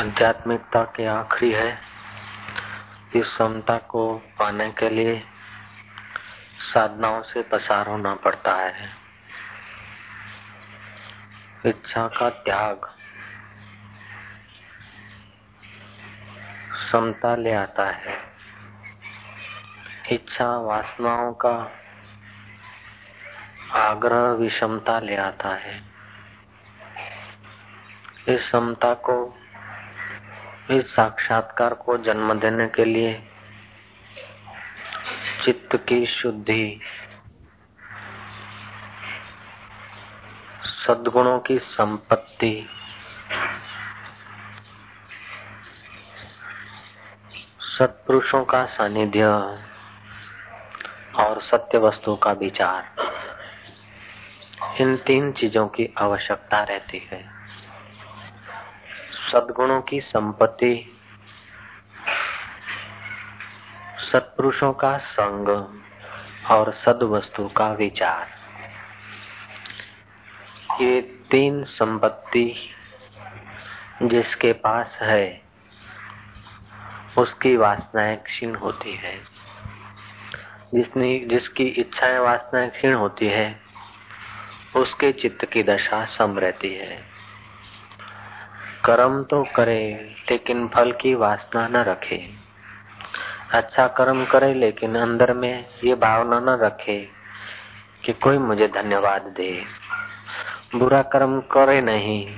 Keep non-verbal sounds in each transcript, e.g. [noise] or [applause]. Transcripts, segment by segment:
आध्यात्मिकता के आखिरी है। इस समता को पाने के लिए साधनाओं से पसार होना पड़ता है। इच्छा का त्याग। समता ले आता है। इच्छा वासनाओं का आग्रह विषमता ले आता है। इस समता को इस साक्षात्कार को जन्म देने के लिए चित्त की शुद्धि, सद्गुणों की संपत्ति, सत्पुरुषों का सानिध्य और सत्य वस्तु का विचार। इन तीन चीज़ों की आवश्यकता रहती है। सदगुणों की संपत्ति, सत्पुरुषों का संग और सद वस्तु का विचार। ये तीन संपत्ति जिसके पास है, उसकी वासनाएँ क्षीण होती है। जिसने, जिसकी इच्छाएँ वासनाएँ क्षीण होती है, उसके चित्त की दशा सम रहती है। कर्म तो करे, लेकिन फल की वासना न रखे। अच्छा कर्म करे, लेकिन अंदर में ये भावना न रखे कि कोई मुझे धन्यवाद दे। बुरा कर्म करे नहीं।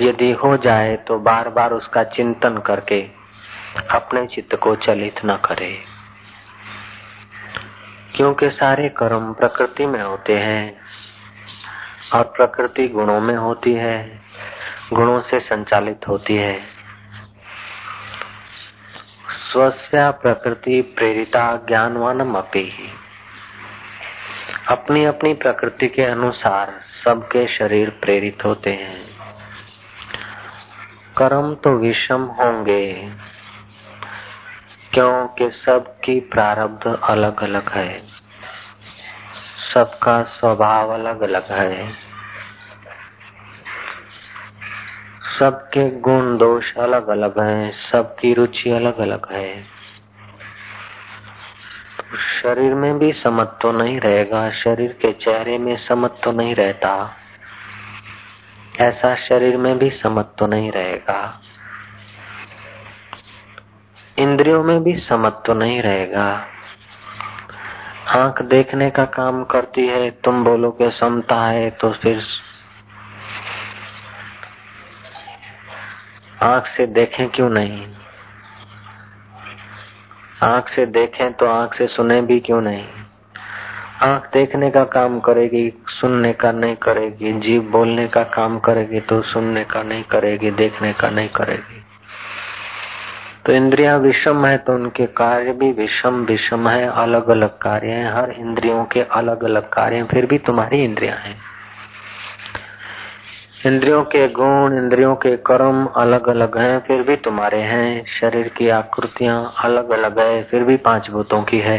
यदि हो जाए तो बार बार उसका चिंतन करके अपने चित्त को चलित न करे। क्योंकि सारे कर्म प्रकृति में होते हैं और प्रकृति गुणों में होती है। गुणों से संचालित होती है। स्वस्या प्रकृति प्रेरिता ज्ञानवानम अपे अपनी अपनी प्रकृति के अनुसार सबके शरीर प्रेरित होते हैं। कर्म तो विषम होंगे, क्योंकि सबकी प्रारब्ध अलग अलग है। सबका स्वभाव अलग अलग है। सबके गुण दोष अलग अलग हैं, सबकी रुचि अलग अलग है। तो शरीर में भी समत तो नहीं रहेगा, शरीर के चेहरे में समत तो नहीं रहता। ऐसा शरीर में भी समत तो नहीं रहेगा। इंद्रियों में भी समत तो नहीं रहेगा। आँख देखने का काम करती है, तुम बोलो कि समता है तो फिर आँख से देखें क्यों नहीं? आँख से देखें तो आँख से सुने भी क्यों नहीं? आँख देखने का काम करेगी, सुनने का नहीं करेगी, जीव बोलने का काम करेगी तो सुनने का नहीं करेगी, देखने का नहीं करेगी। तो इंद्रिया विषम है तो उनके कार्य भी विषम विषम है अलग अलग कार्य है, हर इंद्रियों के अलग अलग कार्य फिर भी तुम्हारी इंद्रिया हैं। इंद्रियों के गुण इंद्रियों के कर्म अलग अलग हैं फिर भी तुम्हारे हैं शरीर की आकृतियाँ अलग अलग है फिर भी पाँच भूतों की है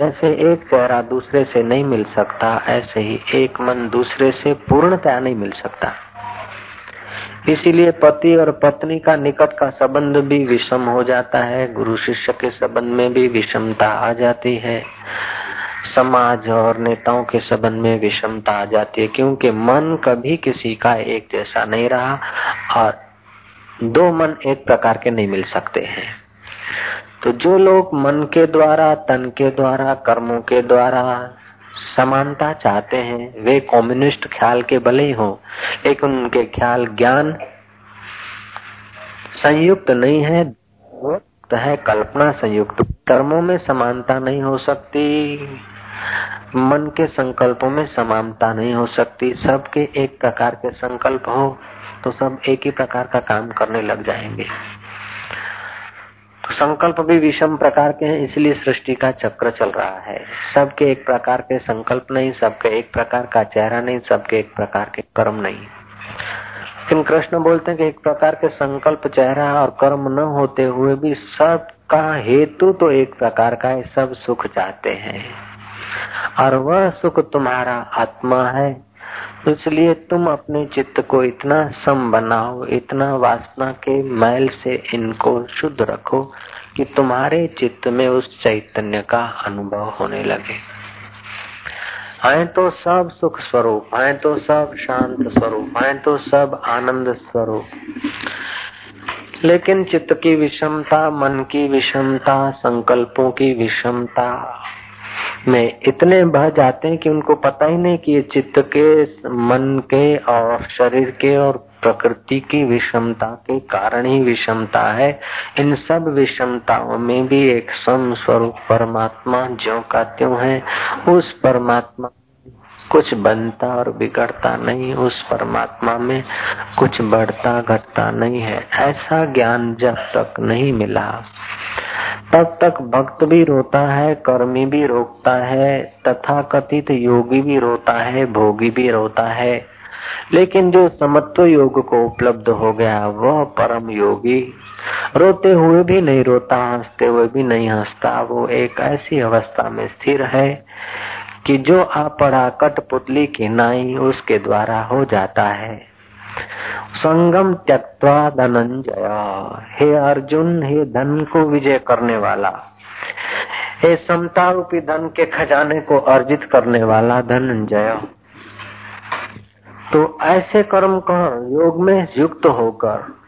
जैसे एक चेहरा दूसरे से नहीं मिल सकता, ऐसे ही एक मन दूसरे से पूर्णतया नहीं मिल सकता। इसीलिए पति और पत्नी का निकट का संबंध भी विषम हो जाता है, गुरु शिष्य के संबंध में भी विषमता आ जाती है। समाज और नेताओं के संबंध में विषमता आ जाती है, क्योंकि मन कभी किसी का एक जैसा नहीं रहा और दो मन एक प्रकार के नहीं मिल सकते हैं। तो जो लोग मन के द्वारा, तन के द्वारा, कर्मों के द्वारा समानता चाहते हैं, वे कम्युनिस्ट ख्याल के भले ही हो, लेकिन उनके ख्याल ज्ञान संयुक्त नहीं है है कल्पना संयुक्त। कर्मों में समानता नहीं हो सकती। मन के संकल्पों में समानता नहीं हो सकती। सबके एक प्रकार के संकल्प हो तो सब एक ही प्रकार का काम करने लग जाएँगे। तो संकल्प भी विषम प्रकार के हैं, इसलिए सृष्टि का चक्र चल रहा है। सबके एक प्रकार के संकल्प नहीं, सबके एक प्रकार का चेहरा नहीं, सबके एक प्रकार के कर्म नहीं। लेकिन कृष्ण बोलते हैं कि एक प्रकार के संकल्प, चेहरा और कर्म न होते हुए भी सबका हेतु तो एक प्रकार का है, सब सुख चाहते हैं। और वह सुख तुम्हारा आत्मा है। इसलिए तुम अपने चित्त को इतना सम बनाओ, इतना वासना के मैल से इनको शुद्ध रखो कि तुम्हारे चित्त में उस चैतन्य का अनुभव होने लगे। आए तो सब सुख स्वरूप, आए तो सब शांत स्वरूप, आए तो सब आनंद स्वरूप। लेकिन चित्त की विषमता, मन की विषमता, संकल्पों की विषमता में इतने बह जाते हैं कि उनको पता ही नहीं कि ये चित्त के, मन के और शरीर के और प्रकृति की विषमता के कारण ही विषमता है। इन सब विषमताओं में भी एक स्वरूप परमात्मा ज्यो का त्यों है, उस परमात्मा कुछ बनता और बिगड़ता नहीं, उस परमात्मा में कुछ बढ़ता घटता नहीं है। ऐसा ज्ञान जब तक नहीं मिला, तब तक भक्त भी रोता है, कर्मी भी रोकता है तथा कथित योगी भी रोता है, भोगी भी रोता है। लेकिन जो समत्व योग को उपलब्ध हो गया, वह परम योगी। रोते हुए भी नहीं रोता, हँसते हुए भी नहीं हंसता, वो एक ऐसी अवस्था में स्थिर है कि जो पढ़ा कठपुतली की नाई उसके द्वारा हो जाता है। संगम त्यक्वा धनंजय। हे अर्जुन, हे धन को विजय करने वाला। हे समता रूपी धन के खजाने को अर्जित करने वाला धनंजय। तो ऐसे कर्म का योग में युक्त होकर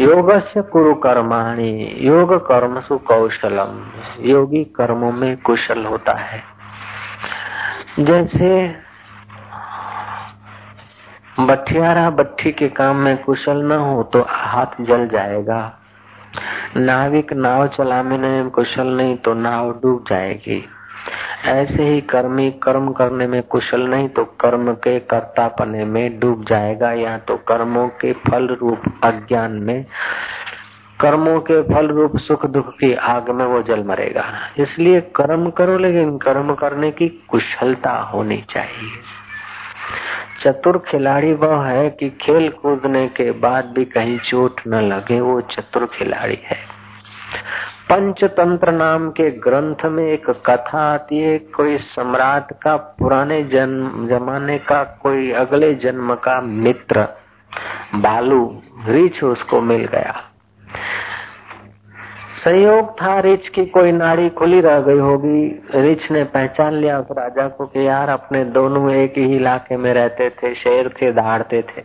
योग से कुरु कर्माणी, योग कर्म सुकौशलम योगी कर्मों में कुशल होता है। जैसे बठियारा बट्टी के काम में कुशल न हो तो हाथ जल जाएगा। नाविक नाव चलाने में कुशल नहीं तो नाव डूब जाएगी। ऐसे ही कर्मी कर्म करने में कुशल नहीं तो कर्म के कर्तापने में डूब जाएगा या तो कर्मों के फल रूप अज्ञान में कर्मों के फल रूप सुख दुख की आग में वो जल मरेगा। इसलिए कर्म करो, लेकिन कर्म करने की कुशलता होनी चाहिए। चतुर खिलाड़ी वह है कि खेल कूदने के बाद भी कहीं चोट न लगे, वो चतुर खिलाड़ी है। पंचतंत्र नाम के ग्रंथ में एक कथा आती है, कोई सम्राट का पुराने जन्म, जमाने का कोई अगले जन्म का मित्र, बालू, रीछ उसको मिल गया। संयोग था, रिच की कोई नाड़ी खुली रह गई होगी। रिच ने पहचान लिया उस राजा को कि यार अपने दोनों एक ही इलाके में रहते थे, शेर थे दहाड़ते थे।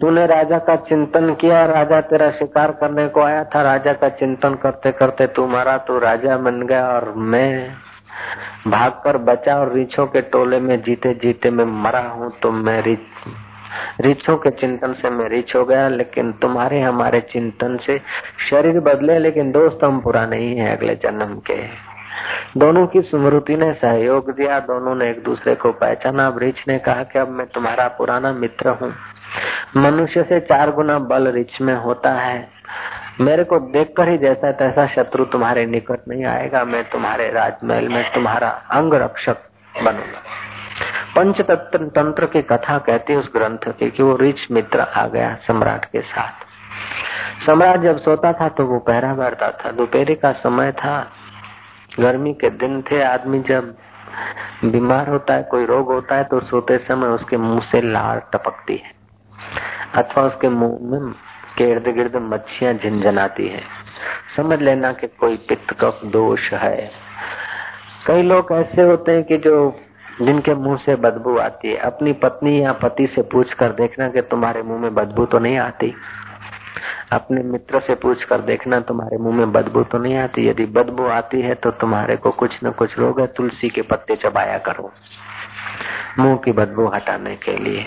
तूने राजा का चिंतन किया, राजा तेरा शिकार करने को आया था। राजा का चिंतन करते करते तू मरा, तू राजा बन गया और मैं भाग कर बचा और रिछों के टोले में जीते जीते मैं मरा हूँ तो मैं रिच रिछों के चिंतन से मैं रिच हो गया, लेकिन तुम्हारे हमारे चिंतन से शरीर बदले, लेकिन दोस्त हम पूरा नहीं है अगले जन्म के। दोनों की स्मृति ने सहयोग दिया, दोनों ने एक दूसरे को पहचाना। रिच ने कहा कि अब मैं तुम्हारा पुराना मित्र हूँ। मनुष्य से चार गुना बल रिच में होता है। मेरे को देखकर ही जैसा तैसा शत्रु तुम्हारे निकट नहीं आएगा। मैं तुम्हारे राजमहल में तुम्हारा अंग रक्षक बनूँगा। पंचतंत्र तंत्र की कथा कहते उस ग्रंथ की कि वो रिच मित्र आ गया सम्राट के साथ। सम्राट जब सोता था तो वो पहरा बैठता था। दोपहर का समय था, गर्मी के दिन थे, आदमी जब बीमार होता है, कोई रोग होता है तो सोते समय उसके मुँह से लार टपकती है अथवा उसके मुँह में के इर्द गिर्द मच्छियाँ झिनझनाती है। समझ लेना कि कोई पित्त का दोष है। कई लोग ऐसे होते हैं कि जो जिनके मुँह से बदबू आती है, अपनी पत्नी या पति से पूछ कर देखना कि तुम्हारे मुँह में बदबू तो नहीं आती। अपने मित्र से पूछ कर देखना, तुम्हारे मुँह में बदबू तो नहीं आती। यदि बदबू आती है तो तुम्हारे को कुछ न कुछ रोग है। तुलसी के पत्ते चबाया करो। मुँह की बदबू हटाने के लिए।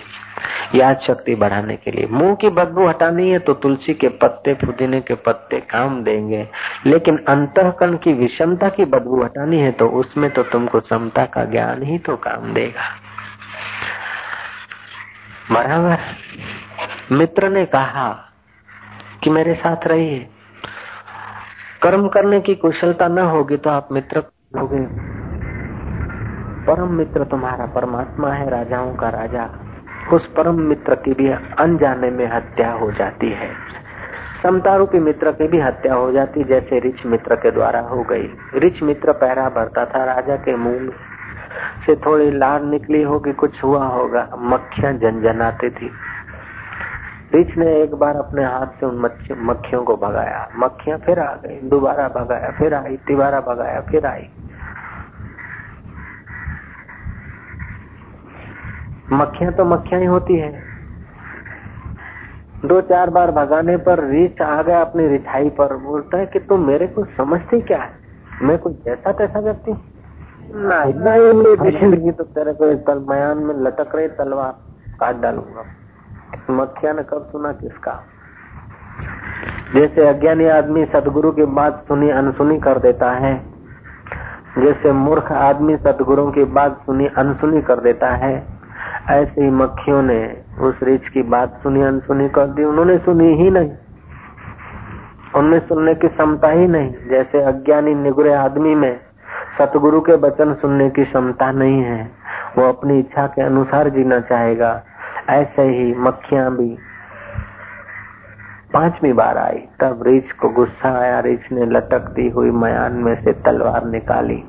याद शक्ति बढ़ाने के लिए। मुँह की बदबू हटानी है तो तुलसी के पत्ते, पुदीने के पत्ते काम देंगे। लेकिन अंतकरण की विषमता की बदबू हटानी है तो उसमें तो तुमको समता का ज्ञान ही तो काम देगा। बराबर। मित्र ने कहा कि मेरे साथ रहिए। कर्म करने की कुशलता न होगी तो आप मित्र होगे। परम मित्र तुम्हारा परमात्मा है, राजाओं का राजा। उस परम मित्र की भी अनजाने में हत्या हो जाती है। समता रूपी मित्र की भी हत्या हो जाती, जैसे रिच मित्र के द्वारा हो गई। रिच मित्र पहरा भरता था, राजा के मुँह से थोड़ी लार निकली होगी, कुछ हुआ होगा। मक्खियाँ जनजनाती थी। रिच ने एक बार अपने हाथ से उन मक्खियों को भगाया। मक्खियाँ फिर आ गई, दोबारा भगाया, फिर आई, तिबारा भगाया, फिर आई। मक्खियाँ तो मक्खियाँ ही होती है। दो चार बार भगाने पर रीच आ गया अपनी रिछाई पर। बोलता है कि तुम मेरे को समझती क्या है? मैं कुछ जैसा तैसा करती नहीं नहीं ज़िंदगी तो तेरे को तल मयान में लटक रही तलवार काट डालूँगा। मक्खिया ने कब सुना किसका? जैसे अज्ञानी आदमी सदगुरु की बात सुनी अनसुनी कर देता है। जैसे मूर्ख आदमी सदगुरु की बात सुनी अनसुनी कर देता है। ऐसे ही मक्खियों ने उस रिच की बात सुनी, अनसुनी कर दी। उन्होंने सुनी ही नहीं। उनमें सुनने की क्षमता ही नहीं। जैसे अज्ञानी निगुरे आदमी में सतगुरु के वचन सुनने की क्षमता नहीं है, वो अपनी इच्छा के अनुसार जीना चाहेगा। ऐसे ही मक्खियाँ भी। पांचवी बार आई, तब रिच को गुस्सा आया। रिच ने लटकती हुई मयान में से तलवार निकाली।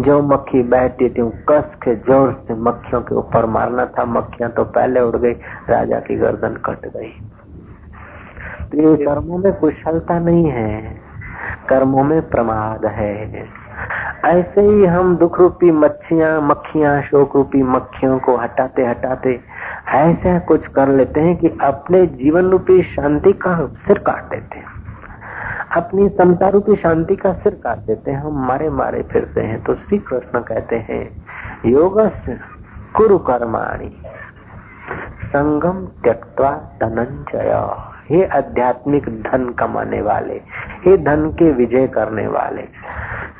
जो मक्खी बैठती थी कस के ज़ोर से मक्खियों के ऊपर मारना था। मक्खियाँ तो पहले उड़ गई राजा की गर्दन कट गई। तो ये कर्मों में कुशलता नहीं है कर्मों में प्रमाद है। ऐसे ही हम दुख रूपी मच्छियाँ मक्खियाँ शोक रूपी मक्खियों को हटाते हटाते ऐसा कुछ कर लेते हैं कि अपने जीवन रूपी शांति का सिर काट देते हैं। अपनी समता रूपी शांति का सिर काट देते हैं, हम मारे मारे फिरते हैं। तो श्री कृष्ण कहते हैं योग कुरु कर्माणी, संगम त्यक्वा धनंजय हे आध्यात्मिक धन कमाने वाले, हे धन के विजय करने वाले,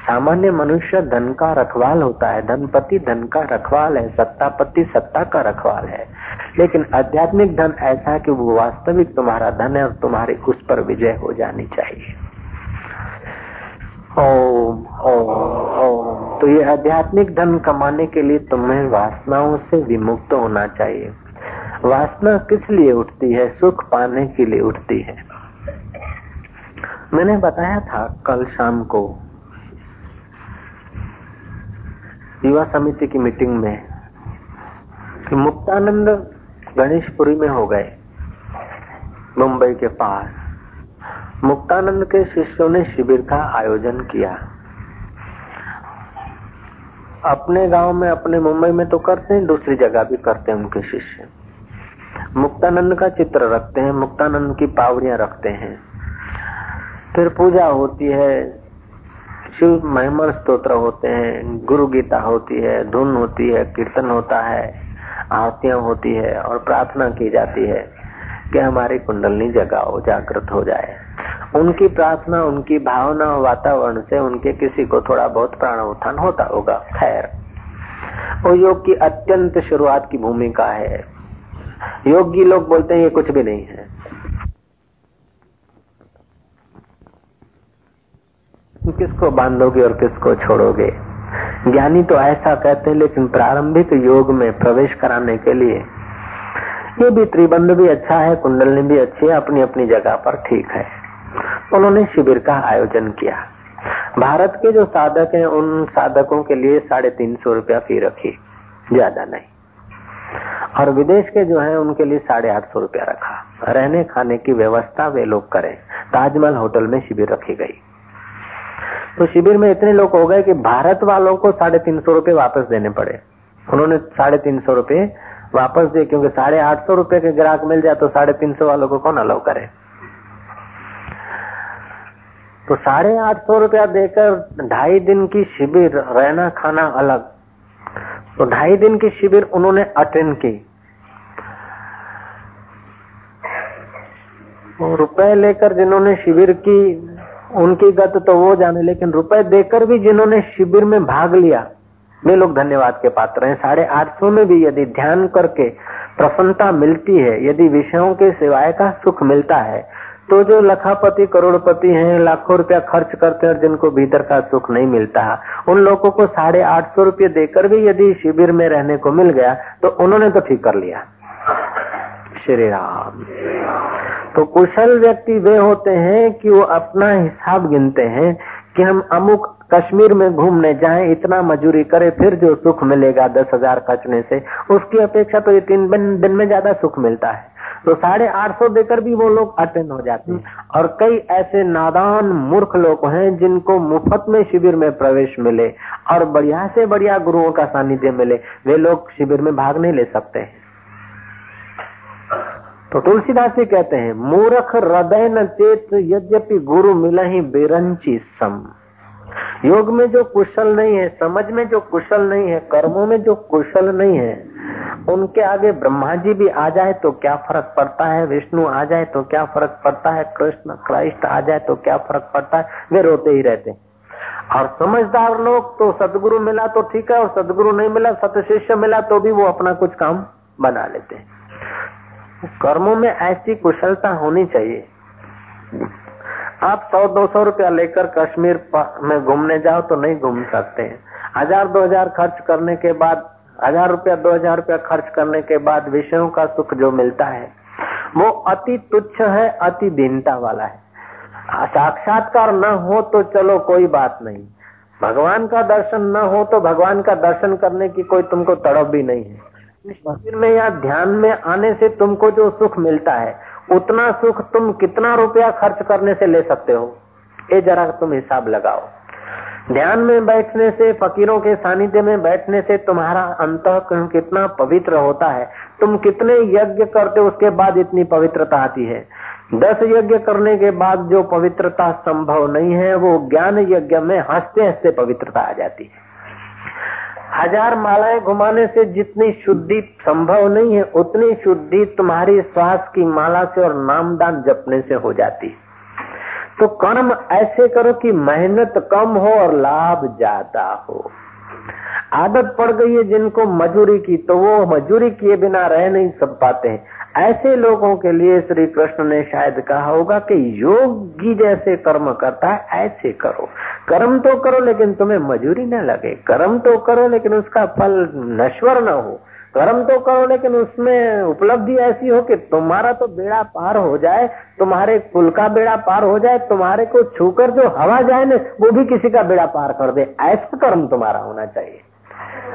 सामान्य मनुष्य धन का रखवाल होता है, धनपति धन का रखवाल है, सत्तापति सत्ता का रखवाल है। लेकिन आध्यात्मिक धन ऐसा है कि वो वास्तविक तुम्हारा धन है और तुम्हारी उस पर विजय हो जानी चाहिए। ओम ओम ओम। तो ये आध्यात्मिक धन कमाने के लिए तुम्हें वासनाओं से विमुक्त होना चाहिए। वासना किस लिए उठती है? सुख पाने के लिए उठती है। मैंने बताया था कल शाम को युवा समिति की मीटिंग में कि मुक्तानंद गणेशपुरी में हो गए, मुंबई के पास। मुक्तानंद के शिष्यों ने शिविर का आयोजन किया। अपने गाँव में, अपने मुंबई में तो करते हैं, दूसरी जगह भी करते हैं उनके शिष्य। मुक्तानंद का चित्र रखते हैं, मुक्तानंद की पावड़ियाँ रखते हैं। फिर पूजा होती है, शिव महिमा स्त्रोत्र होते हैं, गुरु गीता होती है, धुन होती है, कीर्तन होता है, आरतियाँ होती है और प्रार्थना की जाती है। कि हमारी कुंडलनी जगाओ, जागृत हो जाए। उनकी प्रार्थना, उनकी भावना वातावरण से उनके किसी को थोड़ा बहुत प्राण उत्थान होता होगा। खैर, वो योग की अत्यंत शुरुआत की भूमिका है। योगी लोग बोलते हैं, ये कुछ भी नहीं है। किसको बांधोगे और किसको छोड़ोगे? ज्ञानी तो ऐसा कहते हैं, लेकिन प्रारंभिक योग में प्रवेश कराने के लिए ये भी त्रिबंध भी अच्छा है, कुंडलनी भी अच्छी है अपनी अपनी जगह पर ठीक है। उन्होंने शिविर का आयोजन किया। भारत के जो साधक हैं, उन साधकों के लिए साढ़े तीन सौ रूपया फ़ी रखी, ज़्यादा नहीं। और विदेश के जो है, उनके लिए साढ़े आठ सौ रूपया रखा। रहने खाने की व्यवस्था वे लोग करें। ताजमहल होटल में शिविर रखी गई। तो शिविर में इतने लोग हो गए कि भारत वालों को साढ़े तीन सौ रुपये वापस देने पड़े। उन्होंने साढ़े तीन सौ रुपये वापस दिए क्योंकि साढ़े आठ सौ रुपये के ग्राहक मिल जाए तो साढ़े तीन सौ वालों को कौन अलाउ करे? तो साढ़े आठ सौ रूपया देकर ढाई दिन की शिविर, रहना खाना अलग। तो ढाई दिन की शिविर उन्होंने अटेंड की। रुपए लेकर जिन्होंने शिविर की, उनकी गत तो वो जाने, लेकिन रुपए देकर भी जिन्होंने शिविर में भाग लिया वे लोग धन्यवाद के पात्र हैं। साढ़े आठ सौ में भी यदि ध्यान करके प्रसन्नता मिलती है, यदि विषयों के सिवाय का सुख मिलता है तो जो लखापति, करोड़पति हैं, लाखों रुपया खर्च करते हैं और जिनको भीतर का सुख नहीं मिलता, उन लोगों को साढ़े आठ सौ रुपये देकर भी यदि शिविर में रहने को मिल गया तो उन्होंने तो ठीक कर लिया। श्री राम। तो कुशल व्यक्ति वे होते हैं कि वो अपना हिसाब गिनते हैं कि हम अमुक कश्मीर में घूमने जाए, इतना मजूरी करे, फिर जो सुख मिलेगा दस हज़ार खर्चने से, उसकी अपेक्षा तो ये तीन दिन में ज़्यादा सुख मिलता है। तो साढ़े आठ सौ देकर भी वो लोग अटेंड हो जाते हैं। और कई ऐसे नादान मूर्ख लोग हैं जिनको मुफ़्त में शिविर में प्रवेश मिले और बढ़िया से बढ़िया गुरुओं का सानिध्य मिले। वे लोग शिविर में भाग नहीं ले सकते। तो तुलसीदास जी कहते हैं, मूर्ख हृदय न चेत यद्यपि गुरु मिला ही बेरंची सम। योग में जो कुशल नहीं है, समझ में जो कुशल नहीं है, कर्मों में जो कुशल नहीं है, उनके आगे ब्रह्मा जी भी आ जाए तो क्या फ़र्क पड़ता है? विष्णु आ जाए तो क्या फ़र्क पड़ता है? कृष्ण, क्राइस्ट आ जाए तो क्या फ़र्क पड़ता है? वे रोते ही रहते और समझदार लोग तो सदगुरु मिला तो ठीक है, और सदगुरु नहीं मिला सत शिष्य मिला तो भी वो अपना कुछ काम बना लेते हैं। कर्मों में ऐसी कुशलता होनी चाहिए। आप सौ दो सौ रुपया लेकर कश्मीर में घूमने जाओ तो नहीं घूम सकते। हैं हज़ार दो हज़ार खर्च करने के बाद हज़ार रुपया दो हज़ार रुपया खर्च करने के बाद विषयों का सुख जो मिलता है वो अति तुच्छ है अति दीनता वाला है। साक्षात्कार न हो तो चलो कोई बात नहीं। भगवान का दर्शन न हो तो भगवान का दर्शन करने की कोई तुमको तड़प भी नहीं है। मंदिर में या ध्यान में आने से तुमको जो सुख मिलता है उतना सुख तुम कितना रुपया खर्च करने से ले सकते हो? ये जरा तुम हिसाब लगाओ। ध्यान में बैठने से, फकीरों के सानिध्य में बैठने से तुम्हारा अंत कितना पवित्र होता है। तुम कितने यज्ञ करते उसके बाद इतनी पवित्रता आती है। दस यज्ञ करने के बाद जो पवित्रता संभव नहीं है, वो ज्ञान यज्ञ में हँसते हँसते पवित्रता आ जाती है। हज़ार मालाएँ घुमाने से जितनी शुद्धि संभव नहीं है, उतनी शुद्धि तुम्हारी श्वास की माला से और नामदान जपने से हो जाती। तो कर्म ऐसे करो कि मेहनत कम हो और लाभ ज़्यादा हो। आदत पड़ गई है जिनको मजूरी की तो वो मजूरी किए बिना रह नहीं सब पाते हैं। ऐसे लोगों के लिए श्री कृष्ण ने शायद कहा होगा कि योगी जैसे कर्म करता है, ऐसे करो। कर्म तो करो, लेकिन तुम्हें मजूरी न लगे। कर्म तो करो, लेकिन उसका फल नश्वर न हो। कर्म तो करो, लेकिन उसमें उपलब्धि ऐसी हो कि तुम्हारा तो बेड़ा पार हो जाए, तुम्हारे कुल का बेड़ा पार हो जाए, तुम्हारे को छूकर जो हवा जाए ना, वो भी किसी का बेड़ा पार कर दे। ऐसा कर्म तुम्हारा होना चाहिए।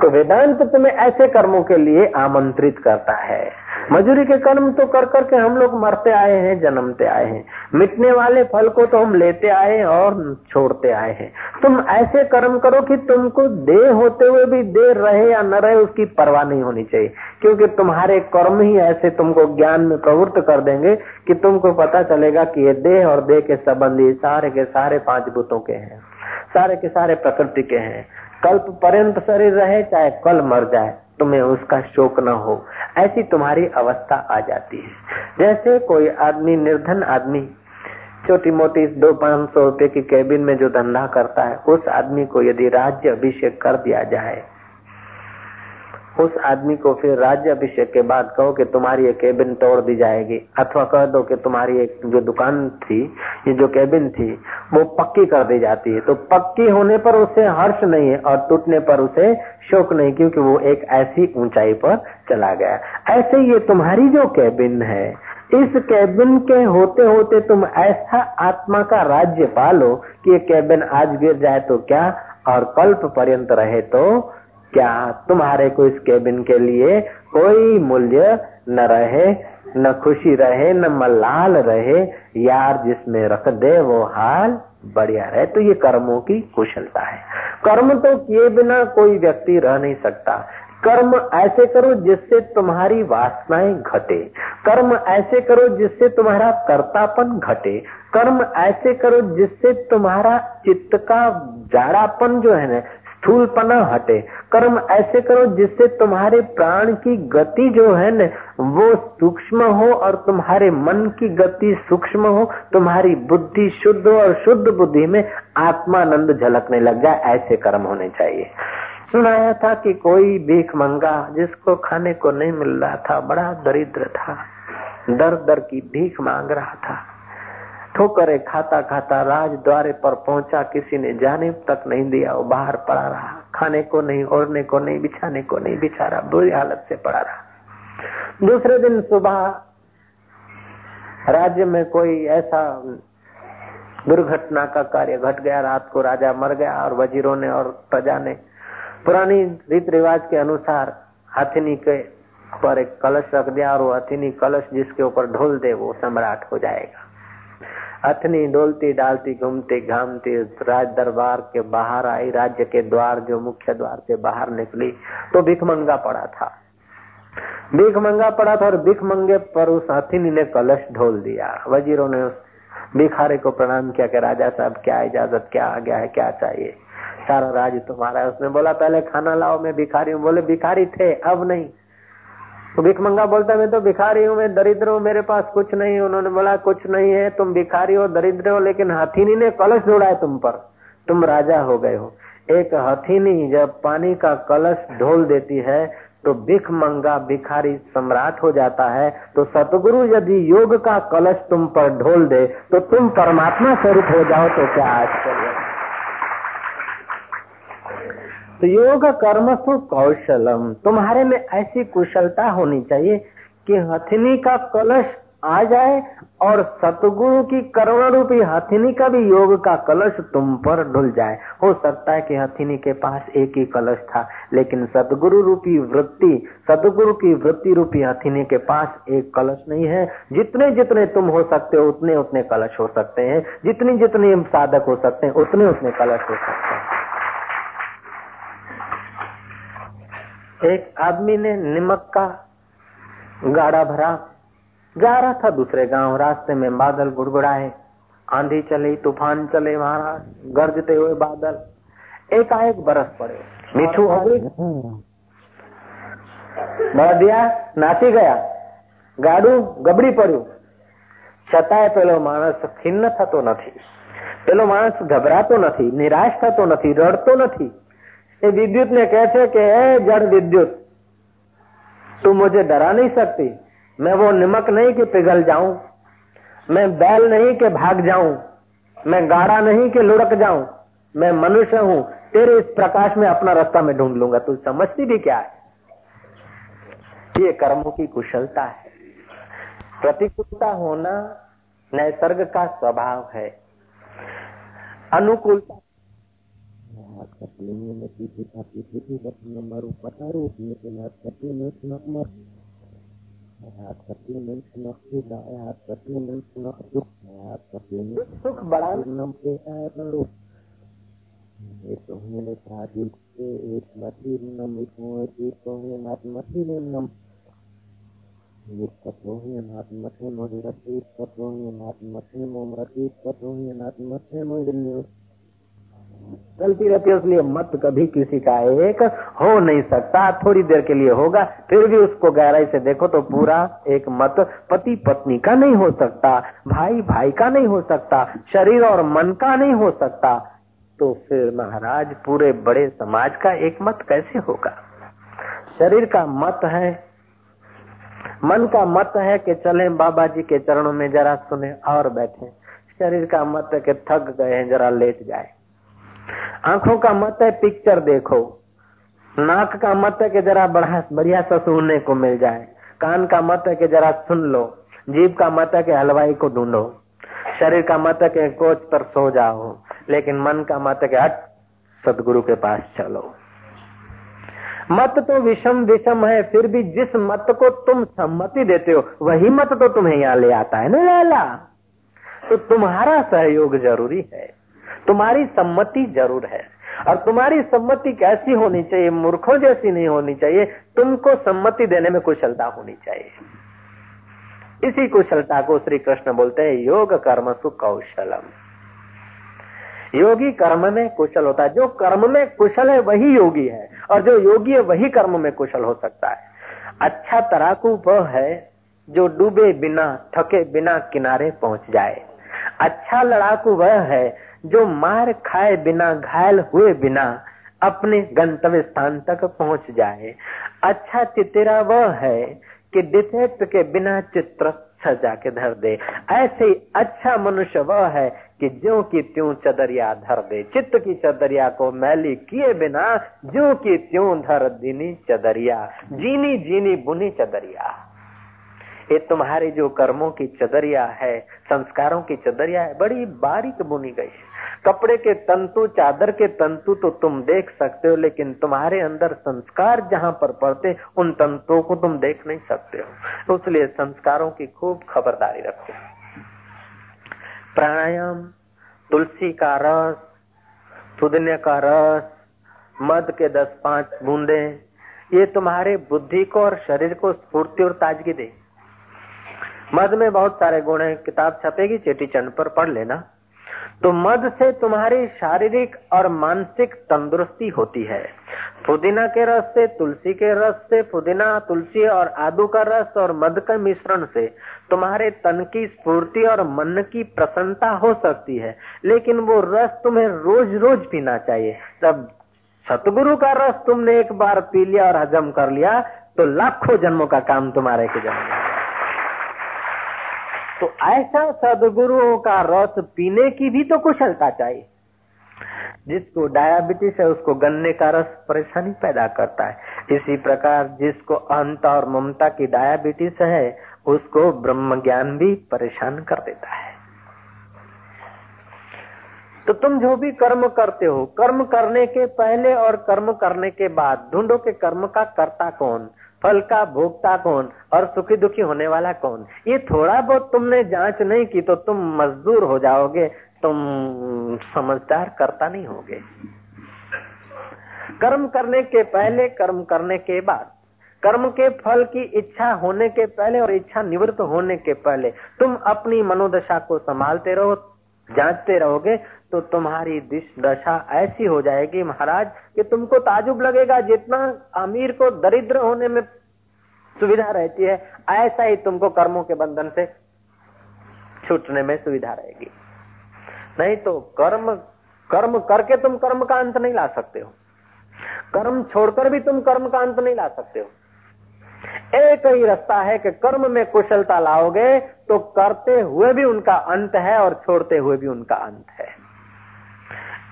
तो वेदांत तुम्हें ऐसे कर्मों के लिए आमंत्रित करता है। मजूरी के कर्म तो कर करके हम लोग मरते आए हैं, जन्मते आए हैं। मिटने वाले फल को तो हम लेते आए और छोड़ते आए हैं। तुम ऐसे कर्म करो कि तुमको देह होते हुए भी देह रहे या न रहे, उसकी परवाह नहीं होनी चाहिए। क्योंकि तुम्हारे कर्म ही ऐसे तुमको ज्ञान में प्रवृत्त कर देंगे कि तुमको पता चलेगा कि ये देह और देह के संबंधी सारे के सारे पाँच भूतों के हैं, सारे के सारे प्रकृति के हैं। कल्प पर्यंत शरीर रहे, चाहे कल मर जाए। तुम्हें उसका शोक न हो। ऐसी तुम्हारी अवस्था आ जाती है। जैसे कोई आदमी, निर्धन आदमी छोटी मोटी दो पाँच सौ रुपये की केबिन में जो धंधा करता है, उस आदमी को यदि राज्य अभिषेक कर दिया जाए उस आदमी को फिर राज्य अभिषेक के बाद कहो कि तुम्हारी ये केबिन तोड़ दी जाएगी, अथवा कह दो कि तुम्हारी एक जो दुकान थी, ये जो केबिन थी, वो पक्की कर दी जाती है। तो पक्की होने पर उसे हर्ष नहीं है और टूटने पर उसे शोक नहीं, क्योंकि वो एक ऐसी ऊंचाई पर चला गया। ऐसे ये तुम्हारी जो केबिन है, इस केबिन के होते होते तुम ऐसा आत्मा का राज्य पालो कि ये केबिन आज गिर जाए तो क्या, और कल्प पर्यंत रहे तो क्या तुम्हारे को इस केबिन के लिए कोई मूल्य न रहे, न खुशी रहे, न मलाल रहे? यार, जिसमें रख दे वो हाल बढ़िया रहे। तो ये कर्मों की कुशलता है। कर्म तो किए बिना कोई व्यक्ति रह नहीं सकता। कर्म ऐसे करो जिससे तुम्हारी वासनाएँ घटे। कर्म ऐसे करो जिससे तुम्हारा कर्तापन घटे। कर्म ऐसे करो जिससे तुम्हारा चित्त का जाड़ापन जो है ना स्थूलपना हटे। कर्म ऐसे करो जिससे तुम्हारे प्राण की गति जो है न, वो सूक्ष्म हो और तुम्हारे मन की गति सूक्ष्म हो। तुम्हारी बुद्धि शुद्ध और शुद्ध बुद्धि में आत्मानंद झलकने लग जाए। ऐसे कर्म होने चाहिए। सुनाया था कि कोई भीख मंगा, जिसको खाने को नहीं मिल रहा था, बड़ा दरिद्र था। दर दर की भीख मांग रहा था। ठोकरे खाता खाता राज द्वारे पर पहुँचा, किसी ने जाने तक नहीं दिया, वो बाहर पड़ा रहा। खाने को नहीं, ओढ़ने को नहीं, बिछाने को नहीं बिछा बुरी हालत से पड़ा रहा। दूसरे दिन सुबह राज्य में कोई ऐसा दुर्घटना का कार्य घट गया, रात को राजा मर गया और वजीरों ने और प्रजा ने पुरानी रीत रिवाज के अनुसार हथिनी के पर एक कलश रख दिया और वो हथिनी कलश जिसके ऊपर ढोल दे, वो सम्राट हो जाएगा। अथनी डोलती डालती, घूमती घामती, राज दरबार के बाहर आई, राज्य के द्वार, जो मुख्य द्वार से बाहर निकली तो भिखमंगा पड़ा था। भीख मंगा पड़ा था और भीख मंगे पर उस हथिनी ने कलश ढोल दिया। वजीरों ने उस भिखारे को प्रणाम किया कि, राजा साहब, क्या इजाज़त, क्या आ गया है, क्या चाहिए? सारा राज तुम्हारा है। उसने बोला, पहले खाना लाओ। मैं भिखारी हूँ। बोले, भिखारी थे, अब नहीं। तो भिख मंगा बोलता मैं तो भिखारी हूँ, मैं दरिद्र हूँ, मेरे पास कुछ नहीं, उन्होंने बोला, कुछ नहीं है, तुम भिखारी हो, दरिद्र हो, लेकिन हथीनी ने कलश जोड़ा है तुम पर। तुम राजा हो गए हो। एक हथीनी जब पानी का कलश ढोल देती है तो भिख मंगा भिखारी सम्राट हो जाता है। तो सतगुरु यदि योग का कलश तुम पर ढोल दे तो तुम परमात्मा स्वरूप हो जाओ तो क्या आश्चर्य। तो योग कर्म सु कौशलम। तुम्हारे में ऐसी कुशलता होनी चाहिए कि हथिनी का कलश आ जाए और सतगुरु की करुणा रूपी हथिनी का भी योग का कलश तुम पर ढुल जाए। हो सकता है कि हथिनी के पास एक ही कलश था, लेकिन सतगुरु रूपी वृत्ति, सतगुरु की वृत्ति रूपी हथिनी के पास एक कलश नहीं है। जितने जितने तुम हो सकते हो, उतने उतने कलश हो सकते हैं। जितने जितने साधक हो सकते हैं, उतने उतने कलश हो सकते हैं। एक आदमी ने निमक का गाड़ा भरा जा रहा था दूसरे गांव रास्ते में बादल गुड़गुड़ाए आंधी चली तूफान चले महाराज गरजते हुए बादल एक आएक बरस पड़े मीठू हो गई दिया नाची गया ગાડું ગબડી પડ્યું છતાંય પેલો માણસ ખિન્ન થતો નથી પેલો માણસ ગભરાતો નથી નિરાશ થતો નથી રડતો નથી विद्युत ने कैसे के जड़ विद्युत, तू मुझे डरा नहीं सकती। मैं वो नमक नहीं कि पिघल जाऊँ। मैं बैल नहीं कि भाग जाऊँ। मैं गाड़ा नहीं कि लुढ़क जाऊँ। मैं मनुष्य हूँ। तेरे इस प्रकाश में अपना रास्ता में ढूंढ लूँगा। तू समझती भी क्या है? ये कर्मों की कुशलता है। प्रतिकूलता होना नैसर्ग का स्वभाव है। अनुकूलता सुख बड़ा Itohnya tadi es matinam itohnya nat matinam Itohnya nat matinam Itohnya nat matinam Itohnya nat matinam चलती रहती है इसलिए मत कभी किसी का एक हो नहीं सकता। थोड़ी देर के लिए होगा, फिर भी उसको गहराई से देखो तो पूरा एक मत पति पत्नी का नहीं हो सकता, भाई भाई का नहीं हो सकता, शरीर और मन का नहीं हो सकता। तो फिर महाराज, पूरे बड़े समाज का एक मत कैसे होगा? शरीर का मत है, मन का मत है कि चले बाबा जी के चरणों में जरा सुने और बैठे। शरीर का मत है कि थक गए हैं, जरा लेट जाए। आँखों का मत है पिक्चर देखो। नाक का मत है कि जरा बढ़ा बढ़िया सा सुनने को मिल जाए। कान का मत है कि जरा सुन लो। जीव का मत है कि हलवाई को ढूंढो। शरीर का मत है कि कोच पर सो जाओ। लेकिन मन का मत है कि हट, सदगुरु के पास चलो। मत तो विषम विषम है, फिर भी जिस मत को तुम सम्मति देते हो, वही मत तो तुम्हें यहाँ ले आता है ना, लाला? तो तुम्हारा सहयोग ज़रूरी है। तुम्हारी सम्मति ज़रूर है। और तुम्हारी सम्मति कैसी होनी चाहिए, मूर्खों जैसी नहीं होनी चाहिए, तुमको सम्मति देने में कुशलता होनी चाहिए। इसी कुशलता को श्री कृष्ण बोलते हैं, योग कर्म सु कौशलम। योगी कर्म में कुशल होता है। जो कर्म में कुशल है, वही योगी है। और जो योगी है, वही कर्म में कुशल हो सकता है। अच्छा तराकू वह है, जो डूबे बिना, थके बिना किनारे पहुँच जाए। अच्छा लड़ाकू वह है जो मार खाए बिना, घायल हुए बिना, अपने गंतव्य स्थान तक पहुँच जाए। अच्छा चितेरा वह है कि डिफेक्ट के बिना चित्र सजा के धर दे। ऐसे अच्छा मनुष्य वह है कि जो की त्यों चदरिया धर दे। चित्त की चदरिया को मैली किए बिना जो की त्यों धर दीनी चदरिया। जीनी जीनी बुनी चदरिया। ये तुम्हारे जो कर्मों की चदरिया है, संस्कारों की चदरिया है, बड़ी बारीक बुनी गई। कपड़े के तंतु, चादर के तंतु तो तुम देख सकते हो, लेकिन तुम्हारे अंदर संस्कार जहाँ पर पड़ते, उन तंतुओं को तुम देख नहीं सकते हो। इसलिए संस्कारों की खूब खबरदारी रखो। प्राणायाम, तुलसी का रस पुदने का रस मध के दस पाँच बूंदे, ये तुम्हारे बुद्धि को और शरीर को स्फूर्ति और ताजगी दे। मध में बहुत सारे गुण है। किताब छपेगी, चेटी चंद पर पढ़ लेना। तो मद से तुम्हारी शारीरिक और मानसिक तंदुरुस्ती होती है। पुदीना के रस से, तुलसी के रस से, पुदीना, तुलसी और आदू का रस और मद के मिश्रण से तुम्हारे तन की स्फूर्ति और मन की प्रसन्नता हो सकती है, लेकिन वो रस तुम्हें रोज रोज पीना चाहिए। जब सतगुरु का रस तुमने एक बार पी लिया और हजम कर लिया तो लाखों जन्मों का काम तुम्हारे के जन्म तो ऐसा सदगुरुओं का रस पीने की भी तो कुशलता चाहिए। जिसको डायबिटीज़ है, उसको गन्ने का रस परेशानी पैदा करता है। इसी प्रकार जिसको अंत और ममता की डायबिटीज़ है, उसको ब्रह्म ज्ञान भी परेशान कर देता है। तो तुम जो भी कर्म करते हो, कर्म करने के पहले और कर्म करने के बाद, ढूंढो के कर्म का कर्ता कौन? फल का भोगता कौन और सुखी दुखी होने वाला कौन? ये थोड़ा बहुत तुमने जाँच नहीं की तो तुम मजदूर हो जाओगे, तुम समझदार करता नहीं होगे। कर्म करने के पहले, कर्म करने के बाद। कर्म के फल की इच्छा होने के पहले और इच्छा निवृत्त होने के पहले। तुम अपनी मनोदशा को संभालते रहो, जांचते रहोगे तो तुम्हारी दिश ऐसी हो जाएगी महाराज कि तुमको ताजुब लगेगा। जितना अमीर को दरिद्र होने में सुविधा रहती है, ऐसा ही तुमको कर्मों के बंधन से छूटने में सुविधा रहेगी। नहीं तो कर्म कर्म करके तुम कर्म का अंत नहीं ला सकते हो। कर्म छोड़कर भी तुम कर्म का अंत नहीं ला सकते हो। एक ही रास्ता है कि कर्म में कुशलता लाओगे तो करते हुए भी उनका अंत है और छोड़ते हुए भी उनका अंत है।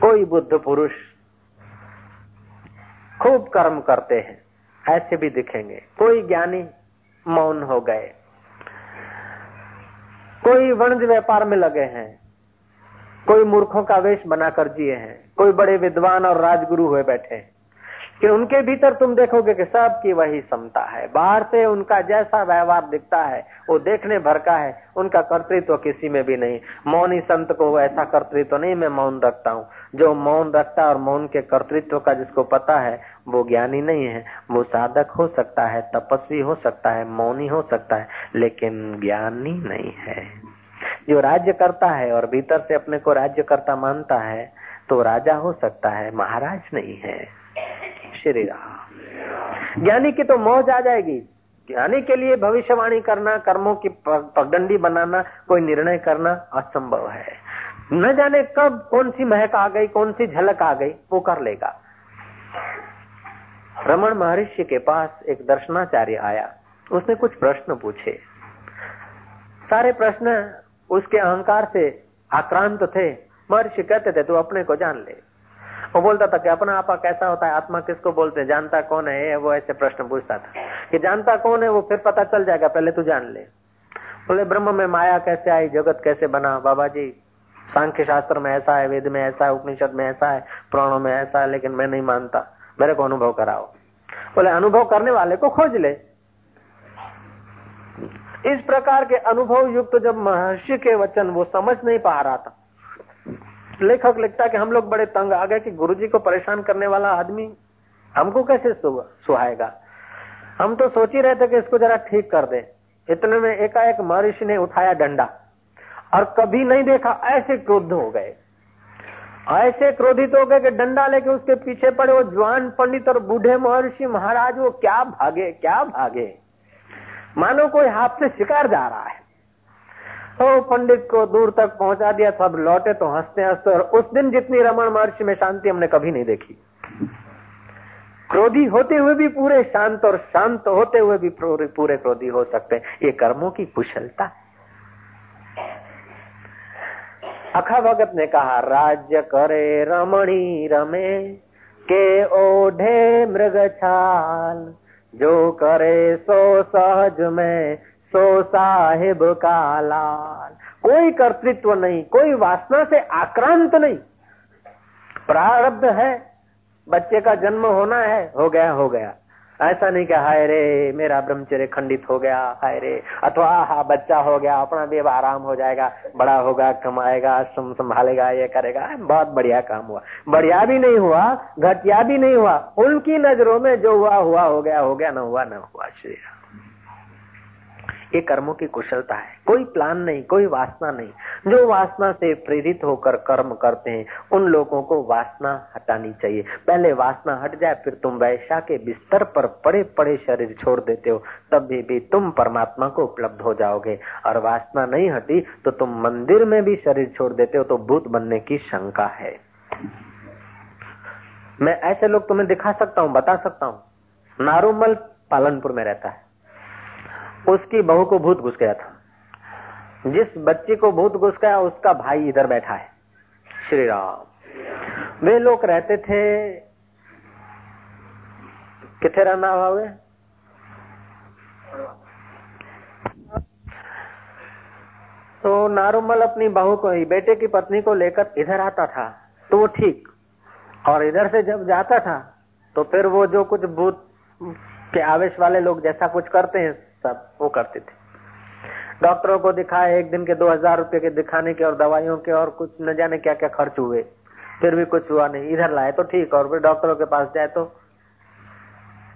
कोई बुद्ध पुरुष खूब कर्म करते हैं। ऐसे भी दिखेंगे। कोई ज्ञानी मौन हो गए। कोई वणज व्यापार में लगे हैं। कोई मूर्खों का वेश बनाकर जिए हैं। कोई बड़े विद्वान और राजगुरु हुए बैठे हैं। कि उनके भीतर तुम देखोगे कि सबकी वही समता है। बाहर से उनका जैसा व्यवहार दिखता है, वो देखने भर का है। उनका कर्तृत्व तो किसी में भी नहीं। मौनी संत को ऐसा कर्तृत्व तो नहीं, मैं मौन रखता हूँ। जो मौन रखता और मौन के कर्तृत्व का जिसको पता है, वो ज्ञानी नहीं है। वो साधक हो सकता है, तपस्वी हो सकता है, मौनी हो सकता है, लेकिन ज्ञानी नहीं है। जो राज्य करता है और भीतर से अपने को राज्य करता मानता है तो राजा हो सकता है, महाराज नहीं है। श्री ज्ञानी की तो मौज आ जाएगी। ज्ञानी के लिए भविष्यवाणी करना, कर्मों की पगडंडी बनाना, कोई निर्णय करना असंभव है। न जाने कब कौन सी महक आ गई कौन सी झलक आ गई, वो कर लेगा। रमन महर्षि के पास एक दर्शनाचार्य आया। उसने कुछ प्रश्न पूछे। सारे प्रश्न उसके अहंकार से आक्रांत थे। महर्षि कहते थे, तू अपने को जान ले। वो बोलता था कि अपना आपा कैसा होता है? आत्मा किसको बोलते हैं? जानता कौन है? वो ऐसे प्रश्न पूछता था कि जानता कौन है? वो फिर पता चल जाएगा, पहले तू जान ले। बोले, ब्रह्म में माया कैसे आई? जगत कैसे बना? बाबा जी सांख्य शास्त्र में ऐसा है, वेद में ऐसा है, उपनिषद में ऐसा है, पुराणों में ऐसा है, लेकिन मैं नहीं मानता। मेरे को अनुभव कराओ। बोले, अनुभव करने वाले को खोज ले। इस प्रकार के अनुभव युक्त जब महर्षि के वचन वो समझ नहीं पा रहा था लेखक लिखता कि हम लोग बड़े तंग आ गए कि गुरुजी को परेशान करने वाला आदमी हमको कैसे सुहाएगा? हम तो सोच ही रहे थे कि इसको जरा ठीक कर दे। इतने में एकाएक महर्षि ने उठाया डंडा और कभी नहीं देखा ऐसे क्रोध हो गए। ऐसे क्रोधित हो गए कि डंडा लेके उसके पीछे पड़े वो जवान पंडित और बूढ़े महर्षि, महाराज, वो क्या भागे क्या भागे? मानो कोई हाथ से शिकार जा रहा है। तो पंडित को दूर तक पहुँचा दिया सब लौटे तो हँसते हँसते, और उस दिन जितनी रमन महर्षि में शांति हमने कभी नहीं देखी। क्रोधी होते हुए भी पूरे शांत और शांत होते हुए भी पूरे क्रोधी हो सकते हैं। ये कर्मों की कुशलता। अखा भगत ने कहा, राज्य करे रमणी रमे, के ओढ़े मृग छाल जो करे सो सहज में सो साहिब का लाल। कोई कर्तृत्व नहीं, कोई वासना से आक्रांत नहीं। प्रारब्ध है, बच्चे का जन्म होना है, हो गया हो गया। ऐसा नहीं कि हाय रे, मेरा ब्रह्मचर्य खंडित हो गया, हाय रे। अथवा, हा, बच्चा हो गया, अपना भी आराम हो जाएगा, बड़ा होगा, कमाएगा, सम संभालेगा, ये करेगा। बहुत बढ़िया काम हुआ। बढ़िया भी नहीं हुआ, घटिया भी नहीं हुआ। उनकी नज़रों में जो हुआ हुआ, हो गया हो गया, न हुआ न हुआ श्री ये कर्मों की कुशलता है। कोई प्लान नहीं कोई वासना नहीं। जो वासना से प्रेरित होकर कर्म करते हैं उन लोगों को वासना हटानी चाहिए। पहले वासना हट जाए फिर तुम वैशा के बिस्तर पर पड़े पड़े शरीर छोड़ देते हो। तब भी, भी तुम परमात्मा को उपलब्ध हो जाओगे। और वासना नहीं हटी तो तुम मंदिर में भी शरीर छोड़ देते हो तो भूत बनने की शंका है। मैं ऐसे लोग तुम्हें दिखा सकता हूँ बता सकता हूँ। नारूमल पालनपुर में रहता है। उसकी बहू को भूत घुस गया था। जिस बच्ची को भूत घुस गया, उसका भाई इधर बैठा है। श्री राम वे लोग रहते थे कितने रहना हुआ तो नारुमल अपनी बहू को, बेटे की पत्नी को लेकर इधर आता था तो वो ठीक। और इधर से जब जाता था तो फिर वो जो कुछ भूत के आवेश वाले लोग जैसा कुछ करते हैं सब वो करते थे। डॉक्टरों को दिखाए एक दिन के दो हज़ार रुपये के दिखाने के और दवाइयों के और कुछ न जाने क्या क्या खर्च हुए। फिर भी कुछ हुआ नहीं। इधर लाए तो ठीक और फिर डॉक्टरों के पास जाए तो